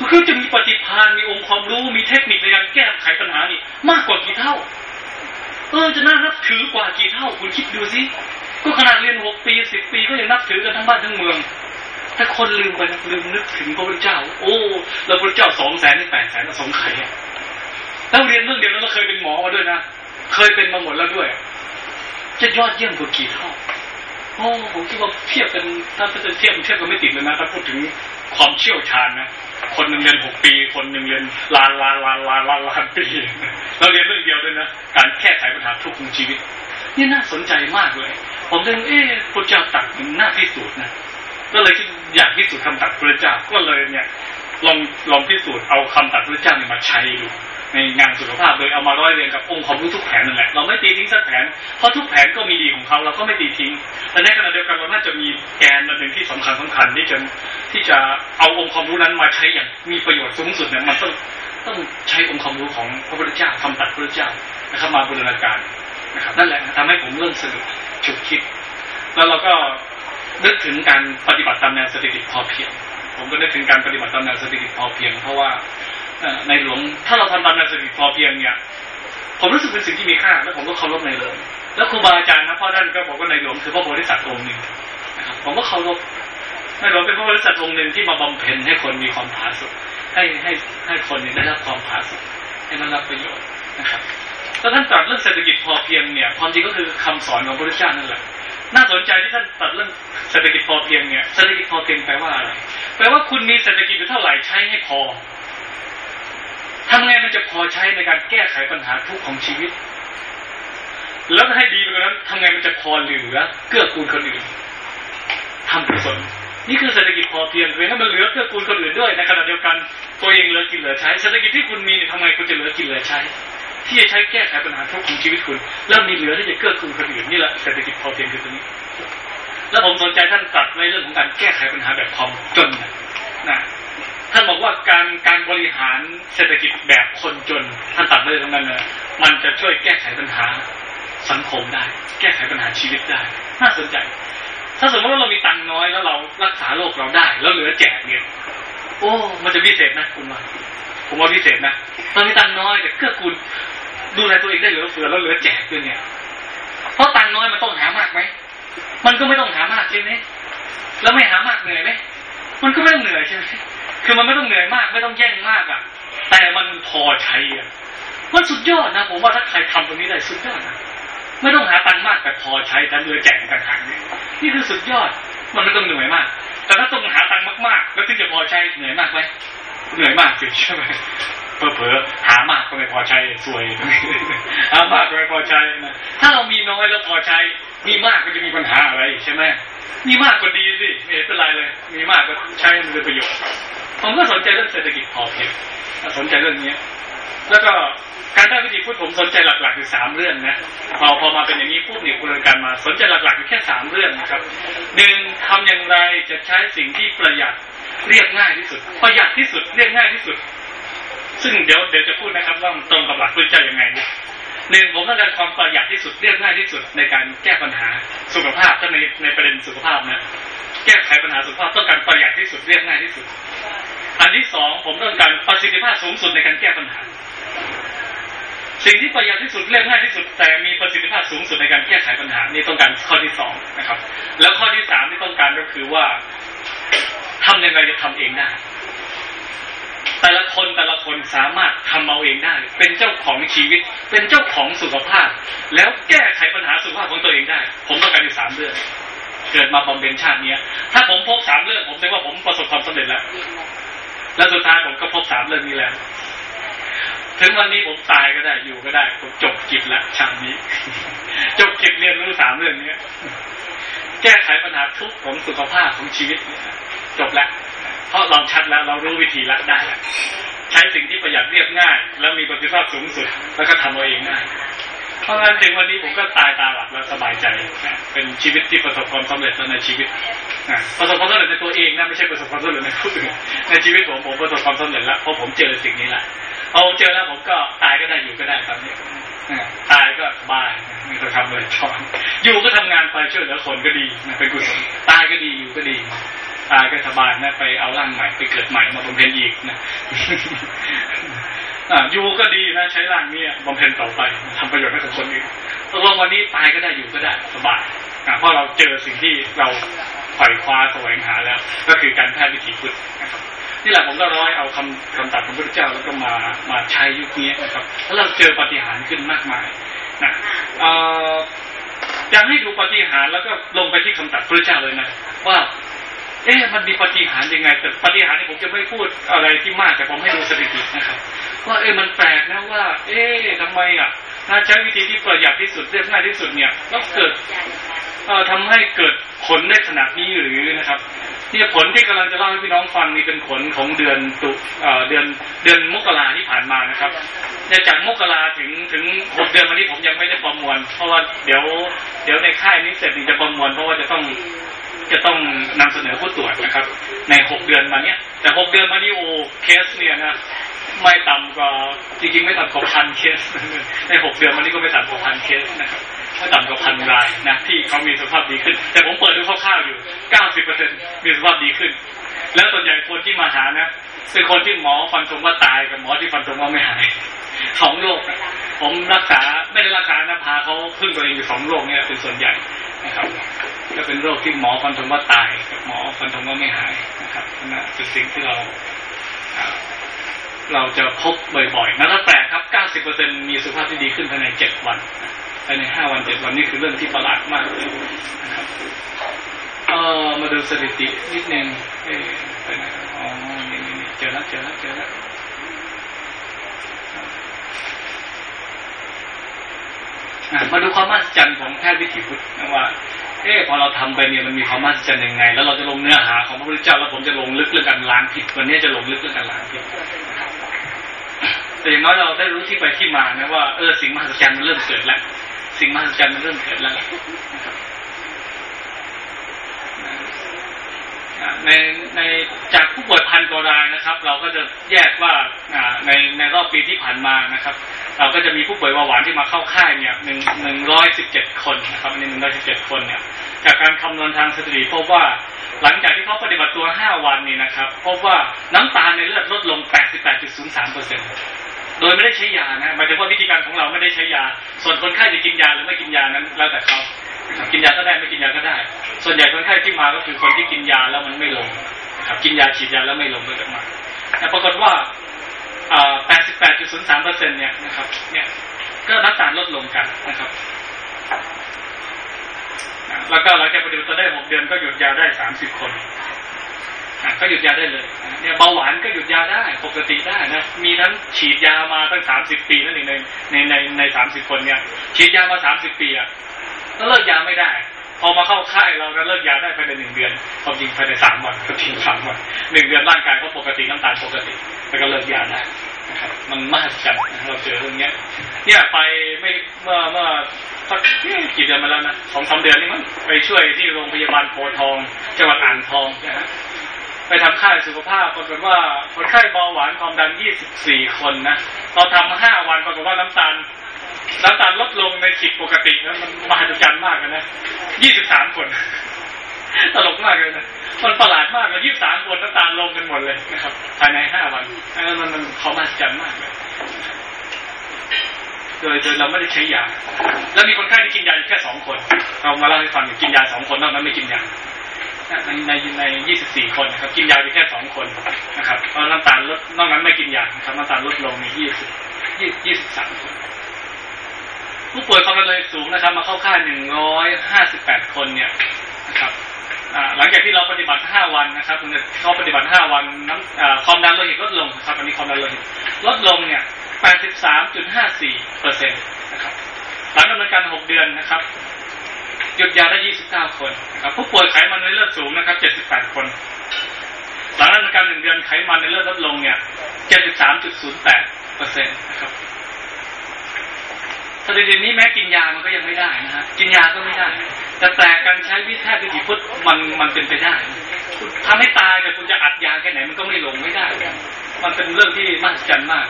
คือจะมีปฏิภาณมีองค์ความรู้มีเทคนิคในการแก้ไขปัญหานี่มากกว่ากี่เท่า เออจะน่านับถือกว่ากี่เท่าคุณคิดดูสิก็ขนาดเรียนหกปีสิบปีก็ยังนับถือกันทั้งบ้านทั้งเมือง ถ้าคนลืมไปลืมนึกถึงพระพุทธเจ้า โอ้แล้วพระพุทธเจ้าสองแสนถึงแปดแสนสงไข่แล้วเรียนเรื่องเดียวแล้วเราเคยเป็นหมอมาด้วยนะเคยเป็นมาหมดแล้วด้วย จะยอดเยี่ยมกว่ากี่เท่าโอ้ผมคิดว่าเทียบกันถ้าจะเทียบเทียบกันไม่ติดเลยนะถ้าพูดถึงความเชี่ยวชาญนะ คนหนึ่งเรียนหกปี คนหนึ่งเรียนลานลานลานลานลานลานปีเราเรียนเรื่องเดียวด้วยนะการแก้ไขปัญหาทุกข์ของชีวิต นี่น่าสนใจมากเลย ผมเลยเอ๊ะพระเจ้าตัดมันน่าพิสูจน์นะก็เลยคิดอยากพิสูจน์คำตัดพระเจ้าก็เลยเนี่ยลองลองพิสูจน์เอาคำตัดพระเจ้าเนี่ยมาใช้ดู ในงานสุขภาพโดยเอามาร้อยเรียงกับองค์ความรู้ทุกแผนนั่นแหละเราไม่ตีทิ้งสักแผนเพราะทุกแผนก็มีดีของเขาเราก็ไม่ตีทิ้งแต่ในขณะเดียวกันเราน่าจะมีแกนหนึ่งที่สำคัญสำคัญที่จะที่จะเอาองค์ความรู้นั้นมาใช้อย่างมีประโยชน์สูงสุดเนี่ยมันต้องต้องใช้องค์ความรู้ของพระพุทธเจ้าคำตัดพระพุทธเจ้านะครับมาบูรณาการนะครับนั่นแหละทำให้ผมเริ่มสนุกฉุกคิด แล้วเราก็นึกถึงการปฏิบัติตามแนวเศรษฐกิจพอเพียง ผมก็นึกถึงการปฏิบัติตามแนวเศรษฐกิจพอเพียง เพราะว่า ในหลวงถ้าเราทำตามแนวเศรษฐกิจพอเพียงเนี่ย ผมรู้สึกเป็นสิ่งที่มีค่า แล้วผมก็เคารพในหลวงแล้วครูบาอาจารย์นะพ่อท่านก็บอกว่าในหลวงคือพระโพธิสัตว์องค์หนึ่งนะครับผมก็เคารพในหลวงเป็นพระโพธิสัตว์องค์หนึ่งที่มาบำเพ็ญให้คนมีความผาสุกให้ให้ให้คนได้รับความผาสุกให้ได้รับประโยชน์นะครับแล้วท่านตรัสเรื่องเศรษฐกิจพอเพียงเนี่ยความจริงก็คือคำสอนของพระพุทธเจ้านั่นแหละน่าสนใจที่ท่านตรัสเรื่องเศรษฐกิจพอเพียงเนี่ยเศรษฐกิจพอเพียงแปลว่าอะไรแปลว่าคุณมีเศรษฐกิจอยู่เท่าไหร่ใช้ให้พอ ทำไงมันจะพอใช้ในการแก้ไขปัญหาทุกข์ของชีวิต แล้วให้ดีไปกว่านั้นทำไงมันจะพอเหลือ เกื้อกูลคนอื่นทำกุศลนี่คือเศรษฐกิจพอเพียงเลยให้มันเหลือเกื้อกูลคนอื่นด้วยในขณะเดียวกันตัวเองเหลือกินเหลือใช้เศรษฐกิจที่คุณมีเนี่ยทำไงคุณจะเหลือกินเหลือใช้ ที่จะใช้แก้ไขปัญหาทุกข์ของชีวิตคุณ แล้วมีเหลือที่จะเกื้อกูลคนอื่นนี่แหละเศรษฐกิจพอเพียงคือตัวนี้ แล้วผมสนใจท่านตัดในเรื่องของการแก้ไขปัญหาแบบความจนนะ ท่านบอกว่าการการบริหารเศรษฐกิจแบบคนจนท่านตัดไว้ตรงนั้นเลยมันจะช่วยแก้ไขปัญหาสังคมได้ แก้ไขปัญหาชีวิตได้ น่าสนใจ ถ้าสมมติว่าเรามีตังน้อยแล้วเรารักษาโรคเราได้ แล้วเหลือแจกเนี่ยโอ้มันจะพิเศษนะคุณว่าผมว่าพิเศษนะเรามีตังน้อยแต่เกื้อกูลดูแลตัวเองได้เหลือเฟือแล้วเหลือแจกด้วยเนี่ย เพราะตังน้อยมันต้องหามากไหมมันก็ไม่ต้องหามากใช่ไหมแล้วไม่หามากเหนื่อยไหมมันก็ไม่ต้องเหนื่อยใช่ไหม คือมันไม่ต้องเหนื่อยมาก ไม่ต้องแย่งมากอะ แต่มันพอใช้อะมันสุดยอดนะผมว่าถ้าใครทำตรงนี้ได้สุดยอดนะไม่ต้องหาตังค์มากแต่พอใช้แต่เรือแจกต่างหากนี่นี่คือสุดยอด มันไม่ต้องเหนื่อยมาก แต่ถ้าต้องหาตังค์มากๆ แล้วถึงจะพอใช้เหนื่อยมากไหมเหนื่อยมากสิใช่ไหมเผลอๆหามากก็ไม่พอใช้สวยหามากก็ไม่พอใช้นะถ้าเรามีน้อยแล้วพอใช้ มีมากก็จะมีปัญหาอะไรใช่ไหมมีมากก็ดีสิไม่เป็นไรเลย มีมากก็ใช้มันเป็นประโยชน์ ผมก็สนใจเรื่องเศรษฐกิจพอเพียงสนใจเรื่องนี้แล้วก็การได้วิธีพูดผมสนใจหลักๆอยู่สามเรื่องนะพอพอมาเป็นอย่างนี้พูดเนี่ยคุณการมาสนใจหลักๆอยู่แค่สามเรื่องนะครับหนึ่งทำอย่างไรจะใช้สิ่งที่ประหยัดเรียบง่ายที่สุด ประหยัดที่สุดเรียบง่ายที่สุด ซึ่งเดี๋ยวเดี๋ยวจะพูดนะครับว่าตรงกับหลักพุทธเจ้ายังไงนะหนึ่งผมต้องการความประหยัดที่สุดเรียบง่ายที่สุดในการแก้ปัญหาสุขภาพถ้าในในประเด็นสุขภาพนะแก้ไขปัญหาสุขภาพต้องการประหยัดที่สุดเรียบง่ายที่สุด อันที่สองผมต้องการประสิทธิภาพสูงสุดในการแก้ปัญหา สิ่งที่ประหยัดที่สุดเรียบง่ายที่สุด แต่มีประสิทธิภาพสูงสุดในการแก้ไขปัญหา นี่ต้องการข้อที่สองนะครับ แล้วข้อที่สามที่ต้องการก็คือว่าทำยังไงจะทำเองได้แต่ละคนแต่ละคนสามารถทำเอาเองได้ เป็นเจ้าของชีวิต เป็นเจ้าของสุขภาพ แล้วแก้ไขปัญหาสุขภาพของตัวเองได้ ผมต้องการอยู่สามเรื่อง เกิดมาบำเพ็ญชาติเนี้ย ถ้าผมพบสามเรื่อง ผมถือว่าผมประสบความสำเร็จแล้ว แล้วสุดท้ายผมก็พบสามเรื่องนี้แล้ว ถึงวันนี้ผมตายก็ได้อยู่ก็ได้ ผมจบกิจแล้วชาตินี้ จบกิจเรียนรู้สามเรื่องนี้แก้ไขปัญหาทุกของสุขภาพของชีวิตจบแล้วเพราะเราชัดแล้วเรารู้วิธีละได้แล้วใช้สิ่งที่ประหยัดเรียบง่าย แล้วมีประสิทธิภาพสูงสุด แล้วก็ทำเอาเองง่าย เพราะงั้นถึงวันนี้ผมก็ตายตาหลับแล้วสบายใจเป็นชีวิตที่ประสบความสำเร็จในชีวิตประสบความสำเร็จในตัวเองนะไม่ใช่ประสบความสำเร็จในผู้อื่นในชีวิตผมผมประสบความสำเร็จแล้วเพราะผมเจอสิ่งนี้แหละเอาเจอแล้วผมก็ตายก็ได้อยู่ก็ได้ตอนนี้ตายก็สบายไม่ต้องทำเลยชอนอยู่ก็ทำงานไปช่วยเหลือคนก็ดีเป็นกุศลตายก็ดีอยู่ก็ดีตายก็สบายนะไปเอาร่างใหม่ไปเกิดใหม่มาบำเพ็ญอีกนะอ่าอยู่ก็ดีนะใช้ร่างนี้บำเพ็ญต่อไปทำประโยชน์ให้กับคนอื่นตกลงวันนี้ตายก็ได้อยู่ก็ได้สบายเพราะเราเจอสิ่งที่เราไขว่คว้าแสวงหาแล้ว ก็คือการแพทย์วิถีพุทธนะครับนี่แหละผมก็ร้อยเอาคำคำตัดของพระเจ้าแล้วก็มามาใช้ยุคนี้นะครับ แล้วเราเจอปฏิหารขึ้นมากมายนะเอ่ออยากให้ดูปฏิหารแล้วก็ลงไปที่คำตัดพระเจ้าเลยนะว่าเอ๊ะมันมีปฏิหารยังไงแต่ปฏิหารนี่ผมจะไม่พูดอะไรที่มากแต่ผมให้ดูสถิตินะครับ ว่าเอ๊ะมันแปลกนะว่า เอ๊ะทำไมอะถ้าใช้วิธีที่ประหยัดที่สุดเรียบง่ายที่สุดเนี่ยแล้วเกิดเอ่อทำให้เกิดผลได้ขนาดนี้หรือนะครับเนี่ยผลที่กำลังจะเล่าให้พี่น้องฟังนี่เป็นผลของเดือนตุเอ่อเดือนเดือนมกราที่ผ่านมานะครับเนี่ยจากมกราถึงถึงหกเดือนมานี้ผมยังไม่ได้ประมวล เพราะว่าเดี๋ยวเดี๋ยวในค่ายนี้เสร็จจะประมวลเพราะว่าจะต้อง จะต้องนำเสนอผู้ตรวจนะครับ ในหกเดือนมาเนี้ย แต่หกเดือนมานี้โอเคสเนี่ยนะไม่ต่ำกว่าจริงๆไม่ต่ำกว่าพันเคส ในหกเดือนมานี้ก็ไม่ต่ำกว่าพันเคสนะครับไม่ต่ำกว่าพันรายนะที่เขามีสภาพดีขึ้น แต่ผมเปิดดูคร่าวๆอยู่เก้าสิบเปอร์เซ็นมีสภาพดีขึ้น แล้วส่วนใหญ่คนที่มาหานะ เป็นคนที่หมอฟันธงว่าตายกับหมอที่ฟันธงว่าไม่หายสองโรคผมรักษาไม่ได้รักษานะพาเขาพึ่งตัวเองอยู่สองโรคเนี่ยเป็นส่วนใหญ่นะครับก็เป็นโรคที่หมอฟันธงว่าตายกับหมอฟันธงว่าไม่หายนะครับนั่นเป็นสิ่งที่เราเราจะพบบ่อยๆนั่นก็แปลกครับ 90%มีสุขภาพที่ดีขึ้นภายใน 7 วัน ภายใน 5 วัน 7 วันนี่คือเรื่องที่ประหลาดมากเลยนะครับ เออมาดูสถิตินิดนึงเอ๊ะไปไหนอ๋อนี่ เจอแล้วเจอแล้วเจอแล้วมาดูความมหัศจรรย์ของแพทย์วิถีพุทธนะว่า เอ๊ะพอเราทำไปเนี่ยมันมีความมหัศจรรย์ยังไง แล้วเราจะลงเนื้อหาของพระพุทธเจ้าแล้วผมจะลงลึกเรื่องการล้างผิดวันนี้จะลงลึกเรื่องการล้างผิดแต่อย่างน้อยเราได้รู้ที่ไปที่มานะว่าเออสิ่งมหัศจรรย์มันเริ่มเกิดแล้วสิ่งมหัศจรรย์มันเริ่มเกิดแล้ว ในในจากผู้ป่วยพันกว่ารายนะครับ เราก็จะแยกว่าในในรอบปีที่ผ่านมานะครับ เราก็จะมีผู้ป่วยเบาหวานที่มาเข้าค่ายเนี่ยหนึ่งหนึ่งร้อยสิบเจ็ดคนนะครับในหนึ่งร้อยสิบเจ็ดคนเนี่ยจากการคำนวณทางสถิติพบว่าหลังจากที่เขาปฏิบัติตัวห้าวันนี้นะครับ พบว่าน้ำตาลในเลือดลดลงแปดสิบแปดจุดศูนย์สามเปอร์เซ็นต์โดยไม่ได้ใช้ยานะหมายถึงว่าวิธีการของเราไม่ได้ใช้ยา ส่วนคนไข้จะกินยาหรือไม่กินยานั้นแล้วแต่เขา กินยาก็ได้ไม่กินยาก็ได้ ส่วนใหญ่คนไข้ที่มาก็คือคนที่กินยาแล้วมันไม่ลงครับกินยาฉีดยาแล้วไม่ลงก็จะมาแต่ปรากฏว่า 88.03เปอร์เซ็นเนี่ยนะครับ เนี่ย ก็น้ำตาลลดลงกันนะครับ แล้วก็หลังจากปฏิบัติตัวได้ 6 เดือนก็หยุดยาได้ 30 คนก็หยุดยาได้เลย เนี่ยเบาหวานก็หยุดยาได้ปกติได้นะ มีทั้งฉีดยามาตั้ง30ปีนั่นเองในในในใน30คนเนี่ยฉีดยามา30ปีอะ ก็เลิกยาไม่ได้ พอมาเข้าค่ายเราก็เลิกยาได้ภายในหนึ่งเดือนความจริงภายในสามวันก็ทิ้งสามวันหนึ่งเดือนร่างกายเขาปกติน้ำตาลปกติแล้วก็เลิกยาได้นะครับ มันมหัศจรรย์เราเจอเรื่องเนี้ย เนี่ยไปไม่เมื่อเมื่อสักกี่เดือนมาแล้วนะสองสาเดือนนี่มั้งไปช่วยที่โรงพยาบาลโพทองจังหวัดอ่างทองนะฮะไปทำค่ายสุขภาพปรากฏว่าคนไข้เบาหวานความดันยี่สิบสี่คนนะเราทำห้าวันปรากฏว่าน้ำตาล น้ำตาลลดลงในขีดปกตินะมันมหัศจรรย์มากเลยนะยี่สิบสามคนตลกมากเลยนะมันประหลาดมากเลยยี่สามคนน้ำตาลลงกันหมดเลยนะครับภายในห้าวันอันนั้นมันมันเขามหัศจรรย์มากเลยโดยโดยเราไม่ได้ใช้ยา แล้วมีคนไข้ที่กินยาอยู่แค่สองคน เรามาเล่าให้ฟังกินยาสองคนนอกนั้นไม่กินยา ในในในยี่สิบสี่คนนะครับ กินยาอยู่แค่สองคนนะครับเพราะน้ำตาลลดนอกนั้นไม่กินยานะครับน้ำตาลลดลงมียี่สิบยี่สิบสามคน ผู้ป่วยความดันโลหิตสูงนะครับ มาเข้าค่ายหนึ่งร้อยห้าสิบแปดคนเนี่ยนะครับหลังจากที่เราปฏิบัติห้าวันนะครับเขาปฏิบัติห้าวันน้ำความดันโลหิตลดลงครับอันนี้ความดันโลหิตลดลงเนี่ยแปดสิบสามจุดห้าสี่เปอร์เซ็นต์นะครับหลังดำเนินการหกเดือนนะครับหยุดยาได้ยี่สิบเก้าคนนะครับผู้ป่วยไขมันในเลือดสูงนะครับเจ็ดสิบแปดคนหลังดำเนินการหนึ่งเดือนไขมันในเลือดลดลงเนี่ยเจ็ดสิบสามจุดศูนย์แปดเปอร์เซ็นต์นะครับ สถิตินนี้แม้กินยามันก็ยังไม่ได้นะฮะกินยาก็ไม่ได้ แต่แต่การใช้วิธีวิถีพุทธมันมันเป็นไปได้ทำให้ตายแต่คุณจะอัดยาแค่ไหนมันก็ไม่ลงไม่ได้ มันเป็นเรื่องที่มหัศจรรย์มาก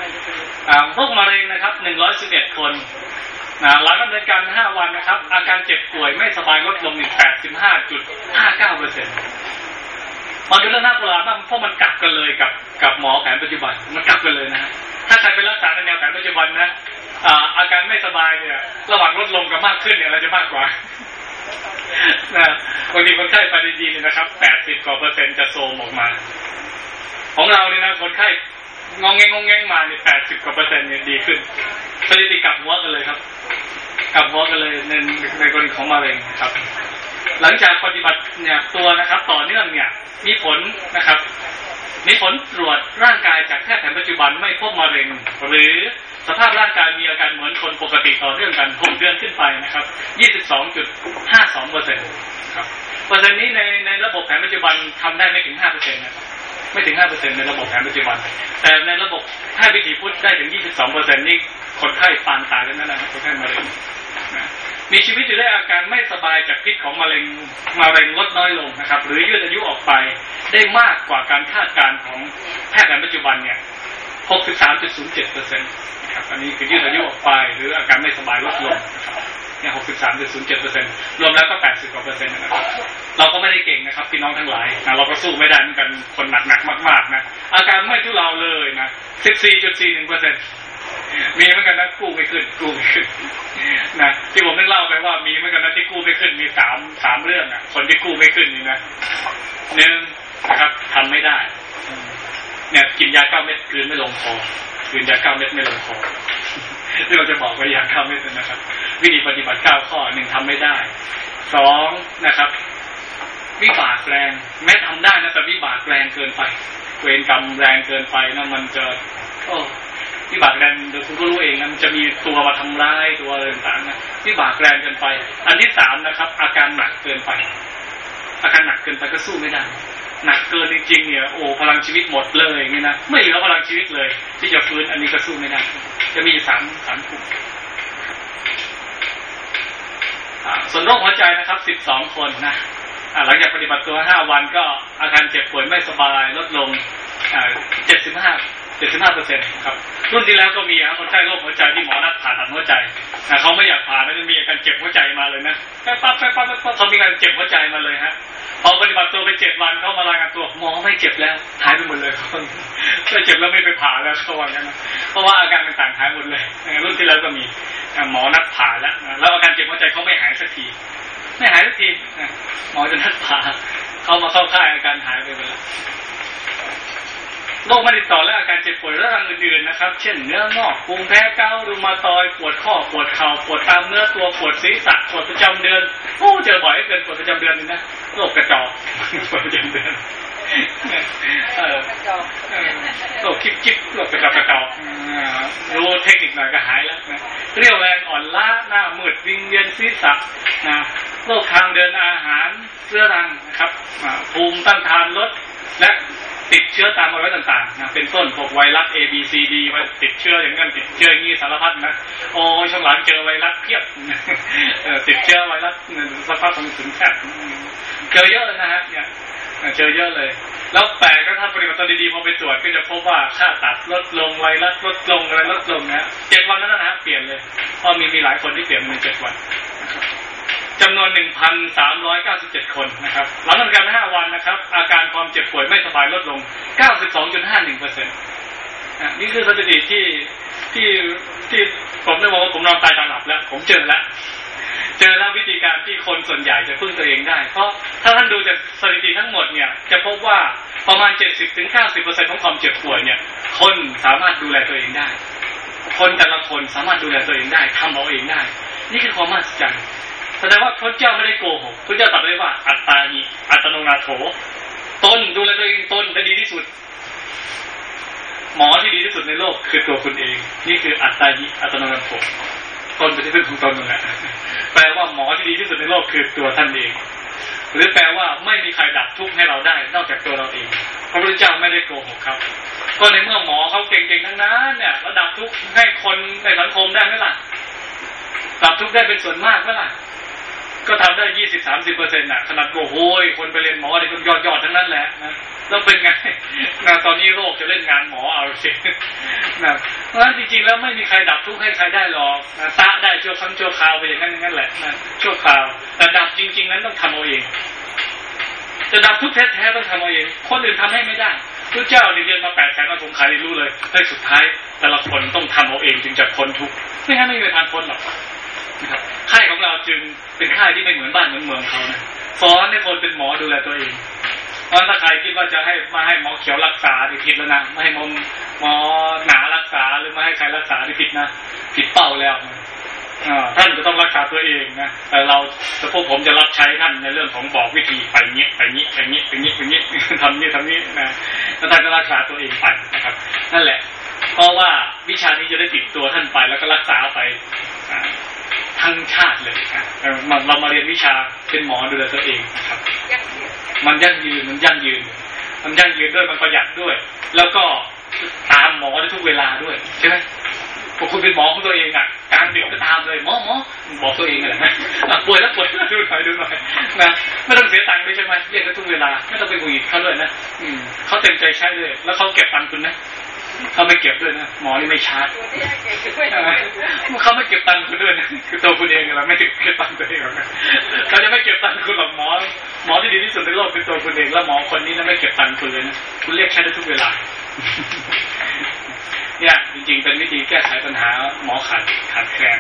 พวกมะเร็งนะครับหนึ่งร้อยสิบเอ็ดคนหลังดำเนินการห้าวันนะครับ อาการเจ็บป่วยไม่สบายลดลงอีกแปดสิบห้าจุดห้าเก้าเปอร์เซ็นต์มันเป็นเรื่องน่าประหลาดมากเพราะมันกลับกันเลยกับกับหมอแผนปัจจุบัน มันกลับกันเลยนะฮะถ้าใครไปรักษาในแนวแผนปัจจุบันนะ อ่าอาการไม่สบายเนี่ย ระหว่างลดลงกับมากขึ้นเนี่ยอะไรจะมากกว่านะบางทีคนไข้ไปดีๆเนี่ยนะครับแปดสิบกว่าเปอร์เซ็นต์จะโซมออกมา ของเราเนี่ยนะคนไข้งองแงงงงแงงมาเนี่ยแปดสิบกว่าเปอร์เซ็นต์เนี่ยดีขึ้นสถิติกลับหัวกันเลยครับ กลับหัวกันเลยในในกรณีของมะเร็งครับ หลังจากปฏิบัติเนี่ยตัวนะครับ ต่อเนื่องเนี่ย มีผลนะครับ มีผลตรวจร่างกายจากแพทย์แผนปัจจุบันไม่พบมะเร็ง หรือสภาพร่างกายมีอาการเหมือนคนปกติต่อเนื่องกัน6เดือนขึ้นไปนะครับ 22.52เปอร์เซ็นต์ครับเปอร์เซ็นต์นี้ในในระบบแผนปัจจุบันทำได้ไม่ถึง5เปอร์เซ็นต์นะครับไม่ถึง5เปอร์เซ็นต์ในระบบแผนปัจจุบัน แต่ในระบบแพทย์วิถีพุทธได้ถึง 22เปอร์เซ็นต์นี่คนไข้ปานตายแล้วนั่นนะครับคนไข้มะเร็งนะ มีชีวิตอยู่ได้อาการไม่สบายจากพิษของมะเร็งมะเร็งลดน้อยลงนะครับ หรือยืดอายุออกไปได้มากกว่าการคาดการณ์ของแพทย์แผนปัจจุบันเนี่ย 63.07เปอร์เซ็นต์นะครับอันนี้คือยืดอายุออกไปหรืออาการไม่สบายลดลงนะครับเนี่ย 63.07เปอร์เซ็นต์รวมแล้วก็ 80กว่าเปอร์เซ็นต์นะครับ เราก็ไม่ได้เก่งนะครับพี่น้องทั้งหลายนะเราก็สู้ไม่ได้เหมือนกันคนหนักๆมาก ๆ นะ อาการไม่ทุเลาเลยนะ 14.41เปอร์เซ็นต์ มีเหมือนกันนะกู้ไม่ขึ้นกู้ไม่ขึ้นนะที่ผมได้เล่าไปว่ามีเหมือนกันนะที่กู้ไม่ขึ้นมีสามสามเรื่องอะ คนที่กู้ไม่ขึ้นนี่นะหนึ่งนะครับทำไม่ได้ เนี่ยกินยาเก้าเม็ดคืนไม่ลงคอคืนยาเก้าเม็ดไม่ลงคอที่เราจะบอกว่ายาเก้าเม็ดนะครับ วิธีปฏิบัติเก้าข้อหนึ่งทำไม่ได้สองนะครับ วิบากแรง แม้ทำได้นะแต่วิบากแรงเกินไปเวรกรรมแรงเกินไปนะมันจะโอ้ วิบากแรงเดี๋ยวคุณก็รู้เองนะมันจะมีตัวมาทำร้ายตัวอะไรต่างๆนะวิบากแรงเกินไป อันที่สามนะครับ อาการหนักเกินไป อาการหนักเกินไปก็สู้ไม่ได้หนักเกินจริงๆเนี่ยโอ้พลังชีวิตหมดเลยนี้นะไม่เหลือพลังชีวิตเลย ที่จะฟื้นอันนี้ก็สู้ไม่ได้ จะมีสามสามกลุ่มส่วนโรคหัวใจนะครับสิบสองคนนะหลังจากปฏิบัติตัวห้าวันก็อาการเจ็บป่วยไม่สบายลดลงเจ็ดสิบห้า เจ็ดสิบห้าเปอร์เซ็นต์ครับรุ่นที่แล้วก็มีครับคนไข้โรคหัวใจที่หมอนัดผ่าตัดหัวใจนะเขาไม่อยากผ่าแล้วมีอาการเจ็บหัวใจมาเลยนะแป๊บปั๊บแป๊บปั๊บแป๊บปั๊บเขามีการเจ็บหัวใจมาเลยฮะพอปฏิบัติตัวไปเจ็ดวันเขามารายงานตัวหมอไม่เจ็บแล้วหายไปหมดเลยเขาไม่เจ็บแล้วไม่ไปผ่าแล้วเขาว่างั้นนะเพราะว่าอาการต่างๆหายหมดเลยรุ่นที่แล้วก็มีหมอนัดผ่าแล้วแล้วอาการเจ็บหัวใจเขาไม่หายสักทีไม่หายสักทีหมอจะนัดผ่าเขามาเข้าค่ายอาการหายไปไปแล้ว โรคไม่ติดต่อและอาการเจ็บป่วยเรื่องอื่นๆนะครับ เช่นเนื้องอกภูมิแพ้เกาต์รูมาตอยปวดข้อปวดเข่าปวดตามเนื้อตัวปวดศีรษะปวดประจำเดือนโอ้เจอบ่อยเกินปวดประจำเดือนนี่นะโรคกระจอกปวดประจำเดือนเออโรคคิบคิบโรคกระจอกกระจอกรู้เทคนิคหน่อยก็หายแล้วนะเรียวแรงอ่อนล้าหน้ามืดวิงเวียนศีรษะนะโรคทางเดินอาหารเรื้อรังนะครับภูมิต้านทานลดและ ติดเชื้อตามอะไรต่างๆนะเป็นต้นพวกไวรัส A B C D ว่าติดเชื้ออย่างนั้นติดเชื้อย่างนี้สารพัดนะโอ้ช่วงหลังเจอไวรัสเพียบติดเชื้อไวรัสสภาพของถึงแคบเจอเยอะเลยนะฮะเนี่ยเจอเยอะเลย แล้วแปลกก็ถ้าปฏิบัติตัวดีๆพอไปตรวจก็จะพบว่าค่าตัดลดลงไวรัสลดลงอะไรลดลงนะเจ็ดวันนั้นนะฮะเปลี่ยนเลยเพราะมีมีหลายคนที่เปลี่ยนในเจ็ดวัน จำนวน 1,397 คนนะครับ หลังจากการ 5 วันนะครับ อาการความเจ็บป่วยไม่สบายลดลง 92.51เปอร์เซ็นต์นี่คือสถิติที่ที่ที่ผมได้บอกว่าผมนอนตายตาหลับแล้ว ผมเจอแล้วเจอแล้ววิธีการที่คนส่วนใหญ่จะพึ่งตัวเองได้ เพราะถ้าท่านดูจากสถิติทั้งหมดเนี่ย จะพบว่าประมาณ 70-90%ของความเจ็บป่วยเนี่ย คนสามารถดูแลตัวเองได้ คนแต่ละคนสามารถดูแลตัวเองได้ทำเอาเองได้ นี่คือความมหัศจรรย์ แสดงว่าพระเจ้าไม่ได้โกหกพระเจ้าตรัสไว้ว่า อัตตาหิอัตโนนาโถตนดูแลตัวเองตนจะดีที่สุด หมอที่ดีที่สุดในโลก คือตัวคุณเอง นี่คืออัตตาหิอัตโนนาโถตนเป็นที่พึ่งของตนนั่นแหละแปลว่าหมอที่ดีที่สุดในโลกคือตัวท่านเอง หรือแปลว่าไม่มีใครดับทุกข์ให้เราได้ นอกจากตัวเราเองพระพุทธเจ้าไม่ได้โกหกครับ ก็ในเมื่อหมอเขาเก่งๆทั้งนั้นเนี่ยระดับทุกข์ให้คนในสังคมได้ไหมล่ะดับทุกข์ได้เป็นส่วนมากไหมล่ะ ก็ทำได้ยี่สิบสามสิบเปอร์เซ็นต์่ะขนาดโอ้โหคนไปเรียนหมอเนี่ยยอดยอดทั้งนั้นแหละนะแล้วเป็นไงนะตอนนี้โลกจะเล่นงานหมอเอาสินะเพราะฉะนั้นจริงๆแล้วไม่มีใครดับทุกข์ให้ใครได้หรอกนะตะได้ชั่วครั้งชั่วคราวไปอย่างนั้นงนั้นแหละนะชั่วคราวแต่ดับจริง ๆ นั้นต้องทำเอาเอง จะดับทุกข์แท้ๆต้องทำเอาเอง คนอื่นทำให้ไม่ได้พระเจ้าเรียนมาแปดแสนมาสงขัยรู้เลยในสุดท้ายแต่ละคนต้องทำเอาเองจึงจะพ้นทุกข์ไม่งั้นไม่มีทางพ้นหรอก ครับค่ายของเราจึงเป็นค่ายที่ไม่เหมือนบ้านเหมือนเมืองเขานะสอนให้คนเป็นหมอดูแลตัวเองเพราะถ้าใครคิดว่าจะให้มาให้หมอเขียวรักษาดิผิดแล้วนะไม่ให้หมอหมอหนารักษาหรือไม่ให้ใครรักษาดิผิดนะผิดเป้าแล้วท่านจะต้องรักษาตัวเองนะ แต่เราแต่พวกผมจะรับใช้ท่านในเรื่องของบอกวิธีไปเงี้ยไปเงี้ยไปเงี้ยไปเงี้ยไปเงี้ยทำนี้ทำนี้นะแล้วท่านก็รักษาตัวเองไปนะครับ นั่นแหละ เพราะว่าวิชานี้จะได้ติดตัวท่านไปแล้วก็รักษาไป ทั้งชาติเลยนะเรามาเรียนวิชาเป็นหมอดูแลตัวเองนะครับ มันยั่งยืนมันยั่งยืน มันยั่งยืนด้วยมันประหยัดด้วย แล้วก็ตามหมอได้ทุกเวลาด้วยใช่ไหมพอคุณเป็นหมอของตัวเองอะการเด็กก็ตามเลยหมอหมอบอกตัวเองเลยนะป่วยแล้วป่วยดูหน่อยดูหน่อยนะไม่ต้องเสียตังค์ด้วยใช่ไหมเรียกกันทุกเวลาไม่ต้องไปหุยเขาเลยนะอืมเขาเต็มใจใช้เลย แล้วเขาเก็บตังค์คุณนะ เขาไม่เก็บด้วยนะหมอนี่ไม่ชาร์จเขาไม่เก็บตังค์คุณด้วยนะคือตัวคุณเองเราไม่เก็บตังค์ตัวเองหรอกเขาจะไม่เก็บตังค์คุณหรอกหมอ หมอที่ดีที่สุดในโลกเป็นตัวคุณเองแล้วหมอคนนี้นะไม่เก็บตังค์คุณเลยนะคุณเรียกใช้ได้ทุกเวลา เนี่ยจริงๆเป็นวิธีแก้ไขปัญหา หมอขาดขาดแคลน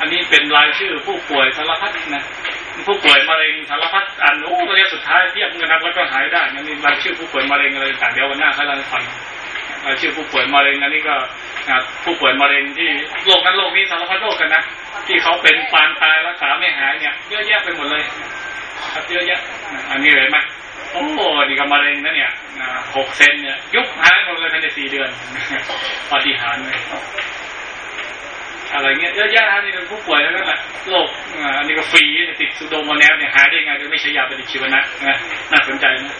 อันนี้เป็นรายชื่อผู้ป่วยสารพัดนะผู้ป่วยมะเร็งสารพัดอันโอ้ระยะสุดท้ายเทียบกันนับแล้วก็หายได้นั่นนี่รายชื่อผู้ป่วยมะเร็งอะไรต่างเดี๋ยววันหน้าเขาจะฟังราย ชื่อผู้ป่วยมะเร็งอันนี้ก็ผู้ป่วยมะเร็งที่โรคนั้นโรคนี้สารพัดโรคกันนะที่เขาเป็นปานตายรักษาไม่หายเนี่ยเยอะแยะไปหมดเลยครับเยอะแยะอันนี้เลยไหมโอ้ดีกับมะเร็งนะเนี่ยหกเซนเนี่ยยุบหายหมดเลยภายในสี่เดือนปฏิหารเลยอะไรเงี้ยเยอะแยะนี่เป็นผู้ป่วยแล้วนั่นแหละโรคอันนี้ก็ฟรีติดซูโดโมแนสเนี่ยหายได้ไงโดยไม่ใช้ยาปฏิชีวนะนะน่าสนใจนะ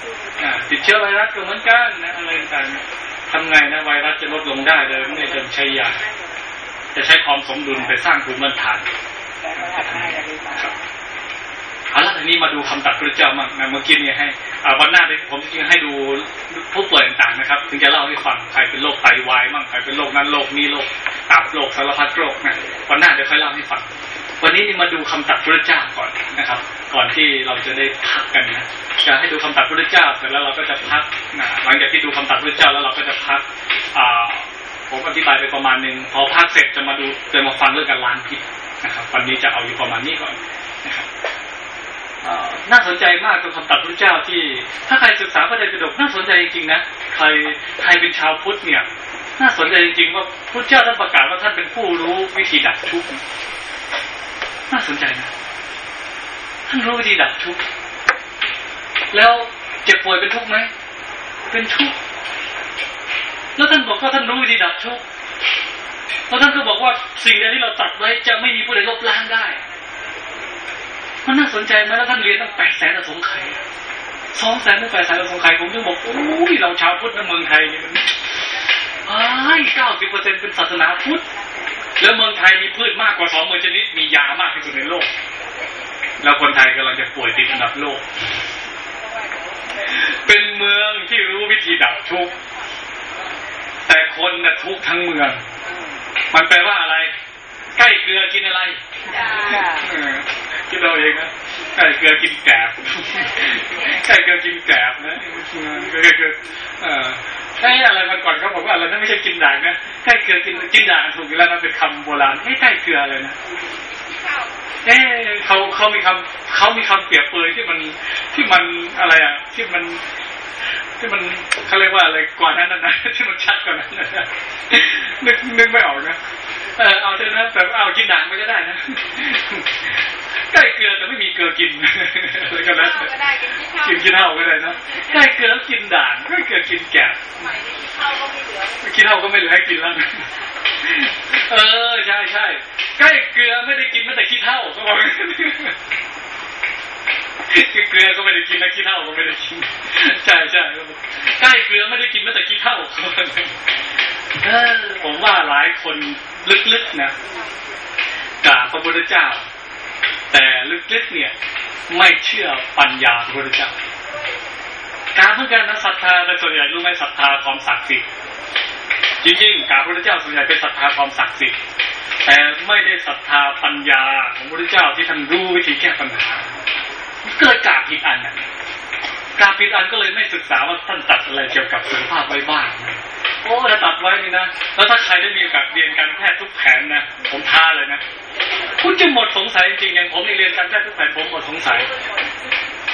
ติดเชื้อไวรัสก็เหมือนกันนะอะไรต่างๆ ทำไงนะไวรัสจะลดลงได้โดยไม่จำใช้ยาจะใช้ความสมดุลไปสร้างภูมิต้านทานเอาละทีนี้มาดูคำตัดพระเจ้ามากนะเมื่อกี้เนี่ยให้วันหน้าผมจริงให้ดูผู้ป่วยต่างๆนะครับ ถึงจะเล่าให้ฟังใครเป็นโรคไตวายมั่งใครเป็นโรคนั้นโรคนี้โรคตับโรคสารพัดโรคนะวันหน้าเดี๋ยวค่อยเล่าให้ฟัง วันนี้นี่มาดูคำตัดพระเจ้าก่อนนะครับ ก่อนที่เราจะได้พักกันนะจะให้ดูคำตัดพระเจ้าเสร็จแล้วเราก็จะพักนะหลังจากที่ดูคำตัดพระเจ้าแล้วเราก็จะพักผมอธิบายไปประมาณหนึ่งพอพักเสร็จจะมาดูจะมาฟังเรื่องการล้างพิษนะครับ วันนี้จะเอาอยู่ประมาณนี้ก่อนนะครับน่าสนใจมากกับคำตัดพระเจ้าที่ ถ้าใครศึกษาพระไตรปิฎกน่าสนใจจริงๆนะใครใครเป็นชาวพุทธเนี่ย น่าสนใจจริงๆว่าพระเจ้าท่านประกาศว่าท่านเป็นผู้รู้วิธีดับทุกข์ น่าสนใจนะท่านรู้วิธีดับทุกข์แล้วเจ็บป่วยเป็นทุกข์ไหมเป็นทุกข์แล้วท่านบอกว่าท่านรู้วิธีดับทุกข์แล้วท่านก็บอกว่าสิ่งใดที่เราตัดไว้จะไม่มีผู้ใดลบล้างได้มันน่าสนใจไหมแล้วท่านเรียนตั้งแปดแสนอสงไขยสองแสนตั้งแปดแสนอสงไขยผมจึงบอกโอ้ยเราชาวพุทธในเมืองไทยนี่มันอ้าเก้าสิบเปอร์เซ็นเป็นศาสนาพุทธ แล้วเมืองไทยมีพืชมากกว่าสองหมื่นชนิด มียามากที่สุดในโลก แล้วคนไทยกำลังจะป่วยติดอันดับโลก เป็นเมืองที่รู้วิธีดับทุกข์แต่คนน่ะทุกข์ทั้งเมือง มันแปลว่าอะไร ใกล้เกลือกินอะไรคิดเราเองนะไก่เกลือกินแกบไก่เกลือกินแกบนะไก่เกลือเออไอ้อะไรมาก่อนเขาบอกว่าอะไรนั่นไม่ใช่กินด่างนะไก่เกลือกินกินด่างถูกแล้วนะเป็นคำโบราณไอ้ไก่เกลืออะไรนะเอ้เขาเขามีคำเขามีคำเปรียบเปยที่มันที่มันอะไรอะที่มัน ที่มันเขาเรียกว่าอะไรก่อนนั้นนะที่มันชัดกว่านั้นนะนึกนึกไม่ออกนะเออเอาเถอะนะแต่เอากินด่างไม่ก็ได้นะใกล้เกลือแต่ไม่มีเกลือกินอะไรก็แล้วกินกินเท่าก็ได้นะใกล้เกลือกินด่างใกล้เกลือกินแกะกินเท่าก็ไม่เหลือให้กินแล้วเออใช่ใช่ใกล้เกลือไม่ได้กินแม้แต่ขี้เท่าก็บอก เกลือก็ไม่ได้กินนะขี้เท่าก็ไม่ได้กินใช่ใช่ใกล้เกลือไม่ได้กินแม้แต่ขี้เท่าผมว่าหลายคนลึกๆนะกราบพระพุทธเจ้า แต่ลึกๆเนี่ย ไม่เชื่อปัญญาพระพุทธเจ้าการเพื่อการนั้นศรัทธาแต่ส่วนใหญ่รู้ไหมศรัทธาความศักดิ์สิทธิ์จริงๆการพระพุทธเจ้าส่วนใหญ่เป็นศรัทธาความศักดิ์สิทธิ์แต่ไม่ได้ศรัทธาปัญญาของพระพุทธเจ้าที่ท่านรู้วิธีแก้ปัญหา เกิดจากผิดอันนั้นกาปิดอันก็เลยไม่ศึกษาว่าท่านตัดอะไรเกี่ยวกับสุขภาพไว้บ้างโอ้ถ้าตัดไว้นี่นะ แล้วถ้าใครได้มีโอกาสเรียนการแพทย์ทุกแผนนะ ผมท้าเลยนะคุณจะหมดสงสัยจริงๆอย่างผมเรียนการแพทย์ทุกแผนผมหมดสงสัย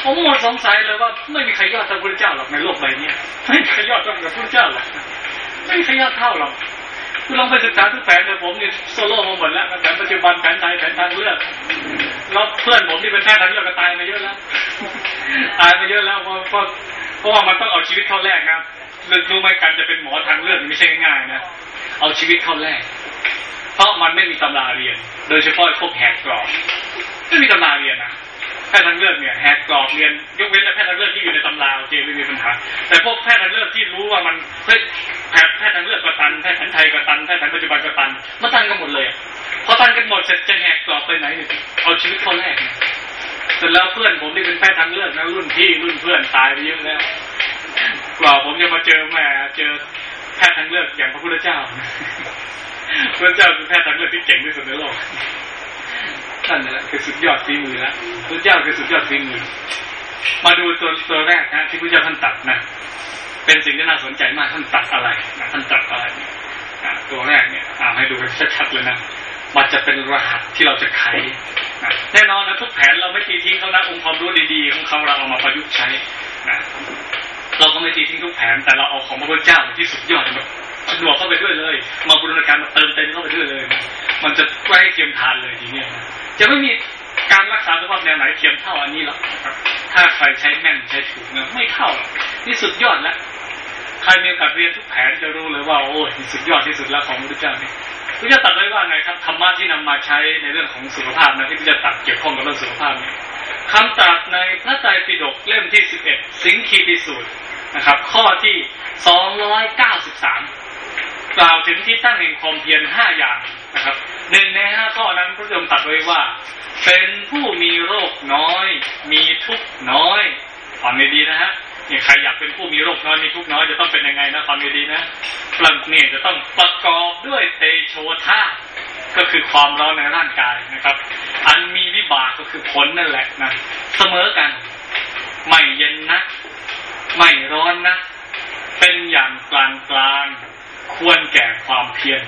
ผมหมดสงสัยเลยว่าไม่มีใครยอดเท่าพระเจ้าหรอกในโลกใบนี้ไม่มีใครยอดเท่ากับพระเจ้าหรอกไม่มีใครยอดเท่าหรอก ลองไปศึกษาทุกแผนแต่ผมนี่โซโล่มาหมดแล้วแผนปัจจุบันแผนไทยแผนทางเลือกแล้วเพื่อนผมที่เป็นแพทย์ทางเลือกก็ตายมาเยอะแล้วตายมาเยอะแล้วเพราะเพราะเพราะว่ามันต้องเอาชีวิตเข้าแรกนะรู้ไหมการจะเป็นหมอทางเลือกไม่ใช่ง่ายๆนะเอาชีวิตเข้าแรก เพราะมันไม่มีตำราเรียน โดยเฉพาะพวกแหกกรอบไม่มีตำราเรียนนะ แพทย์ทางเลือกเนี่ยแหกกรอบเรียนยกเว้นแต่แพทย์ทางเลือกที่อยู่ในตำราโอเคไม่มีปัญหา แต่พวกแพทย์ทางเลือกที่รู้ว่ามันเฮ้ยแพทย์แพทย์ทางเลือกกตันแพทย์แผนไทยกตันแพทย์แผนปัจจุบันกตันมาตันกันหมดเลยพอตันกันหมดเสร็จจะแหกกรอบไปไหนเอาชีวิตเขาแรกเนี่ยเสร็จแล้วเพื่อนผมที่เป็นแพทย์ทางเลือกนะรุ่นพี่รุ่นเพื่อนตายไปเยอะแล้วกว่าผมจะมาเจอแม่เจอแพทย์ทางเลือกอย่างพระพุทธเจ้าพระเจ้าเป็นแพทย์ทางเลือกที่เก่งที่สุดในโลก ท่านนี่แหละคือสุดยอดฝีมือแล้วพระเจ้าคือสุดยอดฝีมือ มาดูตัวตัวแรกนะที่พระเจ้าท่านตัดนะเป็นสิ่งที่น่าสนใจมากท่านตัดอะไรนะท่านตัดอะไรนะตัวแรกเนี่ยอ่าให้ดูกันชัดๆเลยนะมันจะเป็นรหัสที่เราจะไขนะแน่นอนนะทุกแผนเราไม่ตีทิ้งเขานะองค์ความรู้ดีๆของเขาเราเอามาประยุกต์ใช้นะเราก็ไม่ตีทิ้งทุกแผนแต่เราเอาของพระพุทธเจ้าที่สุดยอดแบบ สะดวกเข้าไปด้วยเลย มาบูรณาการมาเติมเต็มเข้าไปด้วยเลย มันจะใกล้เทียมทานเลยทีเนี้ยนะจะไม่มีการรักษาสภาพแนวไหนเทียมเท่าอันนี้หรอกครับ ถ้าใครใช้แม่นใช้ถูกนะไม่เท่าหรอกนี่สุดยอดแล้วใครมีโอกาสเรียนทุกแผนจะรู้เลยว่าโอ้ยสุดยอดที่สุดแล้วของพระพุทธเจ้านี่พระเจ้าตรัสไว้ว่าไงครับธรรมะที่นำมาใช้ในเรื่องของสุขภาพนะที่พระเจ้าตรัสเกี่ยวข้องกับเรื่องสุขภาพเนี่ยคำตรัสในพระไตรปิฎกเล่มที่สิบเอ็ดสิงคีติสูตรนะครับ ข้อที่สองร้อยเก้าสิบสาม กล่าวถึงที่ตั้งแห่งความเพียรห้าอย่างนะครับหนึ่งในห้าข้อนั้นพระองค์ตรัสไว้ว่า เป็นผู้มีโรคน้อย มีทุกข์น้อยฟังดีๆนะฮะนี่ใครอยากเป็นผู้มีโรคน้อยมีทุกข์น้อยจะต้องเป็นยังไงนะฟังดีๆนะปลังเนี่ยจะต้องประกอบด้วยเตโชธาก็คือความร้อนในร่างกายนะครับ อันมีวิบากก็คือผลนั่นแหละนะเสมอกัน ไม่เย็นนัก ไม่ร้อนนะเป็นอย่างกลางกลาง ควรแก่ความเพียร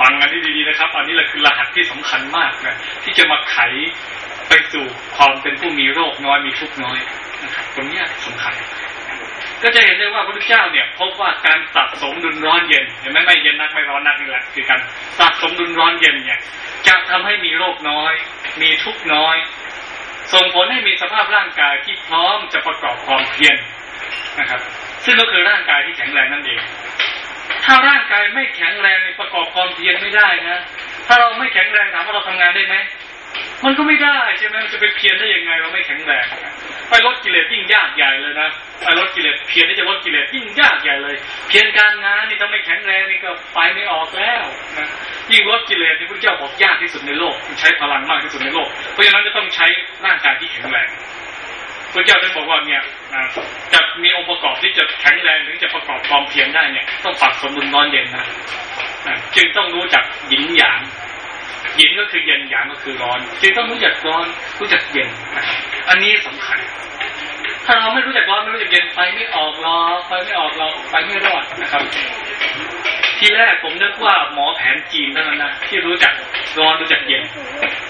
ฟังกันดีๆนะครับ อันนี้แหละคือรหัสที่สำคัญมากนะที่จะมาไขไปสู่ความเป็นผู้มีโรคน้อยมีทุกข์น้อยนะครับตรงนี้สำคัญ ก็จะเห็นได้ว่าพระพุทธเจ้าเนี่ย พบว่าการสะสมดุลร้อนเย็นเห็นไหมไม่เย็นนักไม่ร้อนนักนี่แหละคือการสะสมดุลร้อนเย็นเนี่ย จะทำให้มีโรคน้อย มีทุกข์น้อย ส่งผลให้มีสภาพร่างกายที่พร้อมจะประกอบความเพียรนะครับ ซึ่งก็คือร่างกายที่แข็งแรงนั่นเอง ถ้าร่างกายไม่แข็งแรงในประกอบความเพียรไม่ได้นะ ถ้าเราไม่แข็งแรงถามว่าเราทำงานได้ไหมมันก็ไม่ได้ใช่ไหมมันจะไปเพียรได้ยังไงเราไม่แข็งแรงไปลดกิเลสยิ่งยากใหญ่เลยนะไปลดกิเลสเพียรที่จะลดกิเลสยิ่งยากใหญ่เลย เพียรการงานนี่ถ้าไม่แข็งแรงนี่ก็ไปไม่ออกแล้วนะยิ่งลดกิเลสนี่พระเจ้าบอกยากที่สุดในโลกใช้พลังมากที่สุดในโลก เพราะฉะนั้นจะต้องใช้ร่างกายที่แข็งแรง พระเจ้าได้บอกว่าเนี่ยจะมีองค์ประกอบที่จะแข็งแรงถึงจะประกอบความเพียรได้เนี่ย ต้องปรับสมดุลร้อนเย็นนะจึงต้องรู้จักหยินหยางหยินก็คือเย็นหยางก็คือร้อนจึงต้องรู้จักร้อนรู้จักเย็นนะครับอันนี้สำคัญ ถ้าเราไม่รู้จักร้อนไม่รู้จักเย็นไปไม่ออกรอไปไม่ออกเราไปไม่รอดนะครับ ทีแรกผมนึกว่าหมอแผนจีนเท่านั้นนะที่รู้จักร้อนรู้จักเย็น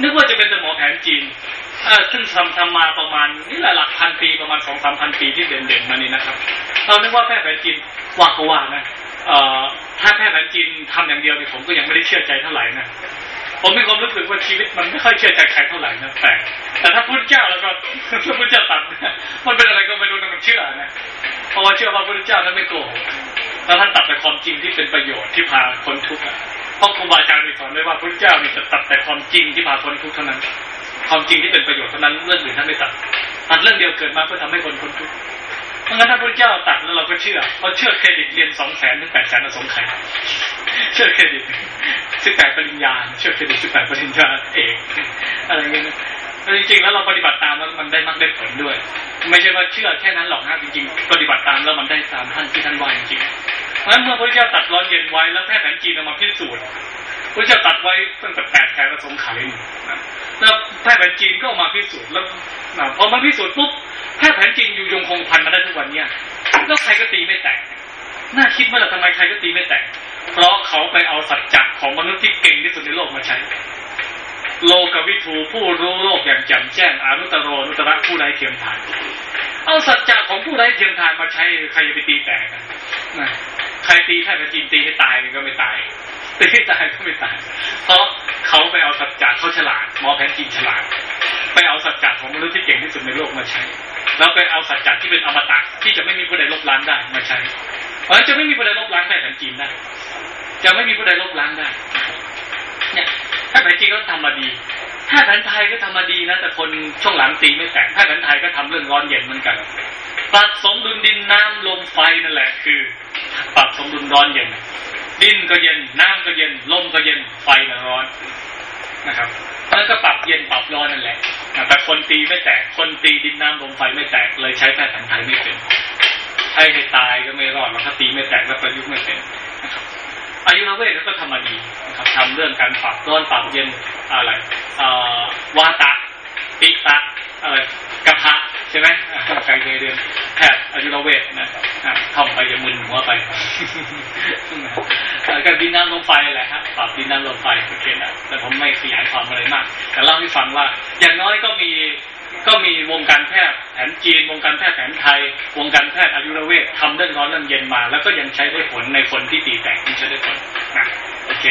นึกว่าจะเป็นแต่หมอแผนจีน ซึ่งทำทำมาประมาณนี่แหละหลักพันปีประมาณสองสามพันปีที่เด่นๆมานี่นะครับเรานึกว่าแพทย์แผนจีนว่าก็ว่านะถ้าแพทย์แผนจีนทำอย่างเดียวเนี่ยผมก็ยังไม่ได้เชื่อใจเท่าไหร่นะผมมีความรู้สึกว่าชีวิตมันไม่ค่อยเชื่อใจใครเท่าไหร่นะแต่แต่ถ้าพุทธเจ้าแล้วก็พระพุทธเจ้าตัดมันเป็นอะไรก็ไม่รู้นะมันเชื่อนะเพราะว่าเชื่อว่าพุทธเจ้าท่านไม่โกหกแล้วท่านตัดแต่ความจริงที่เป็นประโยชน์ที่พาคนทุกข์เพราะครูบาอาจารย์สอนไว้ว่าพุทธเจ้านี่จะตัดแต่ความจริงที่พาคนทุกข์เท่านั้น ความจริงที่เป็นประโยชน์เท่านั้นเรื่องอื่นท่านไม่ตัดตัดเรื่องเดียวเกิดมาเพื่อทำให้คนพ้นทุกข์เพราะงั้นถ้าพระเจ้าตัดแล้วเราก็เชื่อเพราะเชื่อเครดิตเรียนสองแสนถึงแปดแสนอสงไขยเชื่อเครดิตสิบแปดปริญญา เชื่อเครดิตสิบแปดปริญญาเอกอะไรเงี้ยแต่จริงๆแล้วเราปฏิบัติตามแล้วมันได้มากได้ผลด้วย ไม่ใช่ว่าเชื่อแค่นั้นหรอกนะจริงๆ ปฏิบัติตามแล้วมันได้ตามท่านที่ท่านว่าจริงๆเพราะฉะนั้นเมื่อพระเจ้าตัดร้อนเย็นไว้แล้วแพทย์แผนจีนเอามาพิสูจน์ ระเจ้าตัดไว้ตั้งแต่แปดแขนสงไขยนะแล้วแพทย์แผนจีนก็มาพิสูจน์แล้วนะพอมันพิสูจน์ปุ๊บแพทย์แผนจีนอยู่ยงคงพันมาได้ทุกวันเนี้ยแล้วใครก็ตีไม่แตกน่าคิดไหมล่ะทำไมใครก็ตีไม่แตกเพราะเขาไปเอาสัจจะของมนุษย์ที่เก่งที่สุดในโลกมาใช้ โลกวิทูผู้รู้โลกอย่างแจ่มแจ้งอนุตตรโรอนุตตรผู้ไร้เทียมทาน เอาสัจจะของผู้ไร้เทียมทานมาใช้ใครจะไปตีแตกนะใครตีแค่จะจีนตีให้ตายก็ไม่ตาย ตีตายก็ไม่ตาย เพราะเขาไปเอาสัจจะเขาฉลาดหมอแผนจีนฉลาด ไปเอาสัจจะของมนุษย์ที่เก่งที่สุดในโลกมาใช้ แล้วไปเอาสัจจะที่เป็นอมตะที่จะไม่มีผู้ใดลบล้างได้มาใช้ เพราะฉะนั้นจะไม่มีผู้ใดลบล้างแพทย์แผนจีนได้ จะไม่มีผู้ใดลบล้างได้ เนี่ยแพทย์แผนจีนก็ทำมาดีแพทย์แผนไทยก็ทำมาดีนะ แต่คนช่วงหลังตีไม่แตกแพทย์แผนไทยก็ทำเรื่องร้อนเย็นเหมือนกันปรับสมดุลดินน้ำลมไฟนั่นแหละ คือปรับสมดุลร้อนเย็น ดินก็เย็นน้ำก็เย็นลมก็เย็นไฟก็ร้อนนะครับแล้วก็ปรับเย็นปรับร้อนนั่นแหละแต่คนตีไม่แตกคนตีดินน้ำลมไฟไม่แตกเลยใช้แพทย์แผนไทยไม่เป็นใช้ให้ตายก็ไม่รอดแล้วถ้าตีไม่แตกแล้วประยุกต์ไม่เป็นนะครับอายุรเวทก็ทำมาดีนะครับทำเรื่องการปรับร้อนปรับเย็นอะไรวาตะปิตะอะไรกระพะ ใช่ไหมใครเคยเรียนแพทย์อายุรเวทนะท่องไปจะมึนหัวไปก็ดินน้ำลมไฟแหละครับปรับดินน้ำลมไฟโอเคนะแต่ผมไม่ขยายความอะไรมาก แต่เล่าให้ฟังว่า อย่างน้อยก็มี ก็มีวงการแพทย์แผนจีน วงการแพทย์แผนไทย วงการแพทย์อายุรเวททำเรื่องร้อนเรื่องเย็นมา แล้วก็ยังใช้ได้ผลในคนที่ตีแตกที่ใช้ได้ผลนะโอเค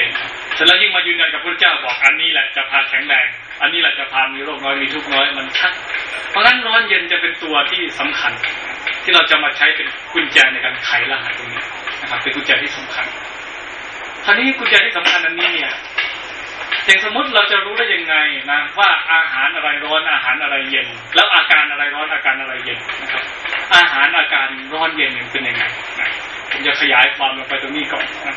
เสร็จแล้วยิ่งมายืนยันกับพระเจ้าบอกอันนี้แหละจะพาแข็งแรงอันนี้แหละจะพามีโรคน้อยมีทุกข์น้อยมันชัดเพราะงั้นร้อนเย็นจะเป็นตัวที่สำคัญ ที่เราจะมาใช้เป็นกุญแจในการไขรหัสตรงนี้นะครับเป็นกุญแจที่สำคัญคราวนี้กุญแจที่สำคัญอันนี้เนี่ย อย่างสมมติเราจะรู้ได้ยังไงนะว่าอาหารอะไรร้อนอาหารอะไรเย็น แล้วอาการอะไรร้อนอาการอะไรเย็นนะครับ อาหารอาการร้อนเย็นเป็นยังไงนะผมจะขยายความลงไปตรงนี้ก่อนนะ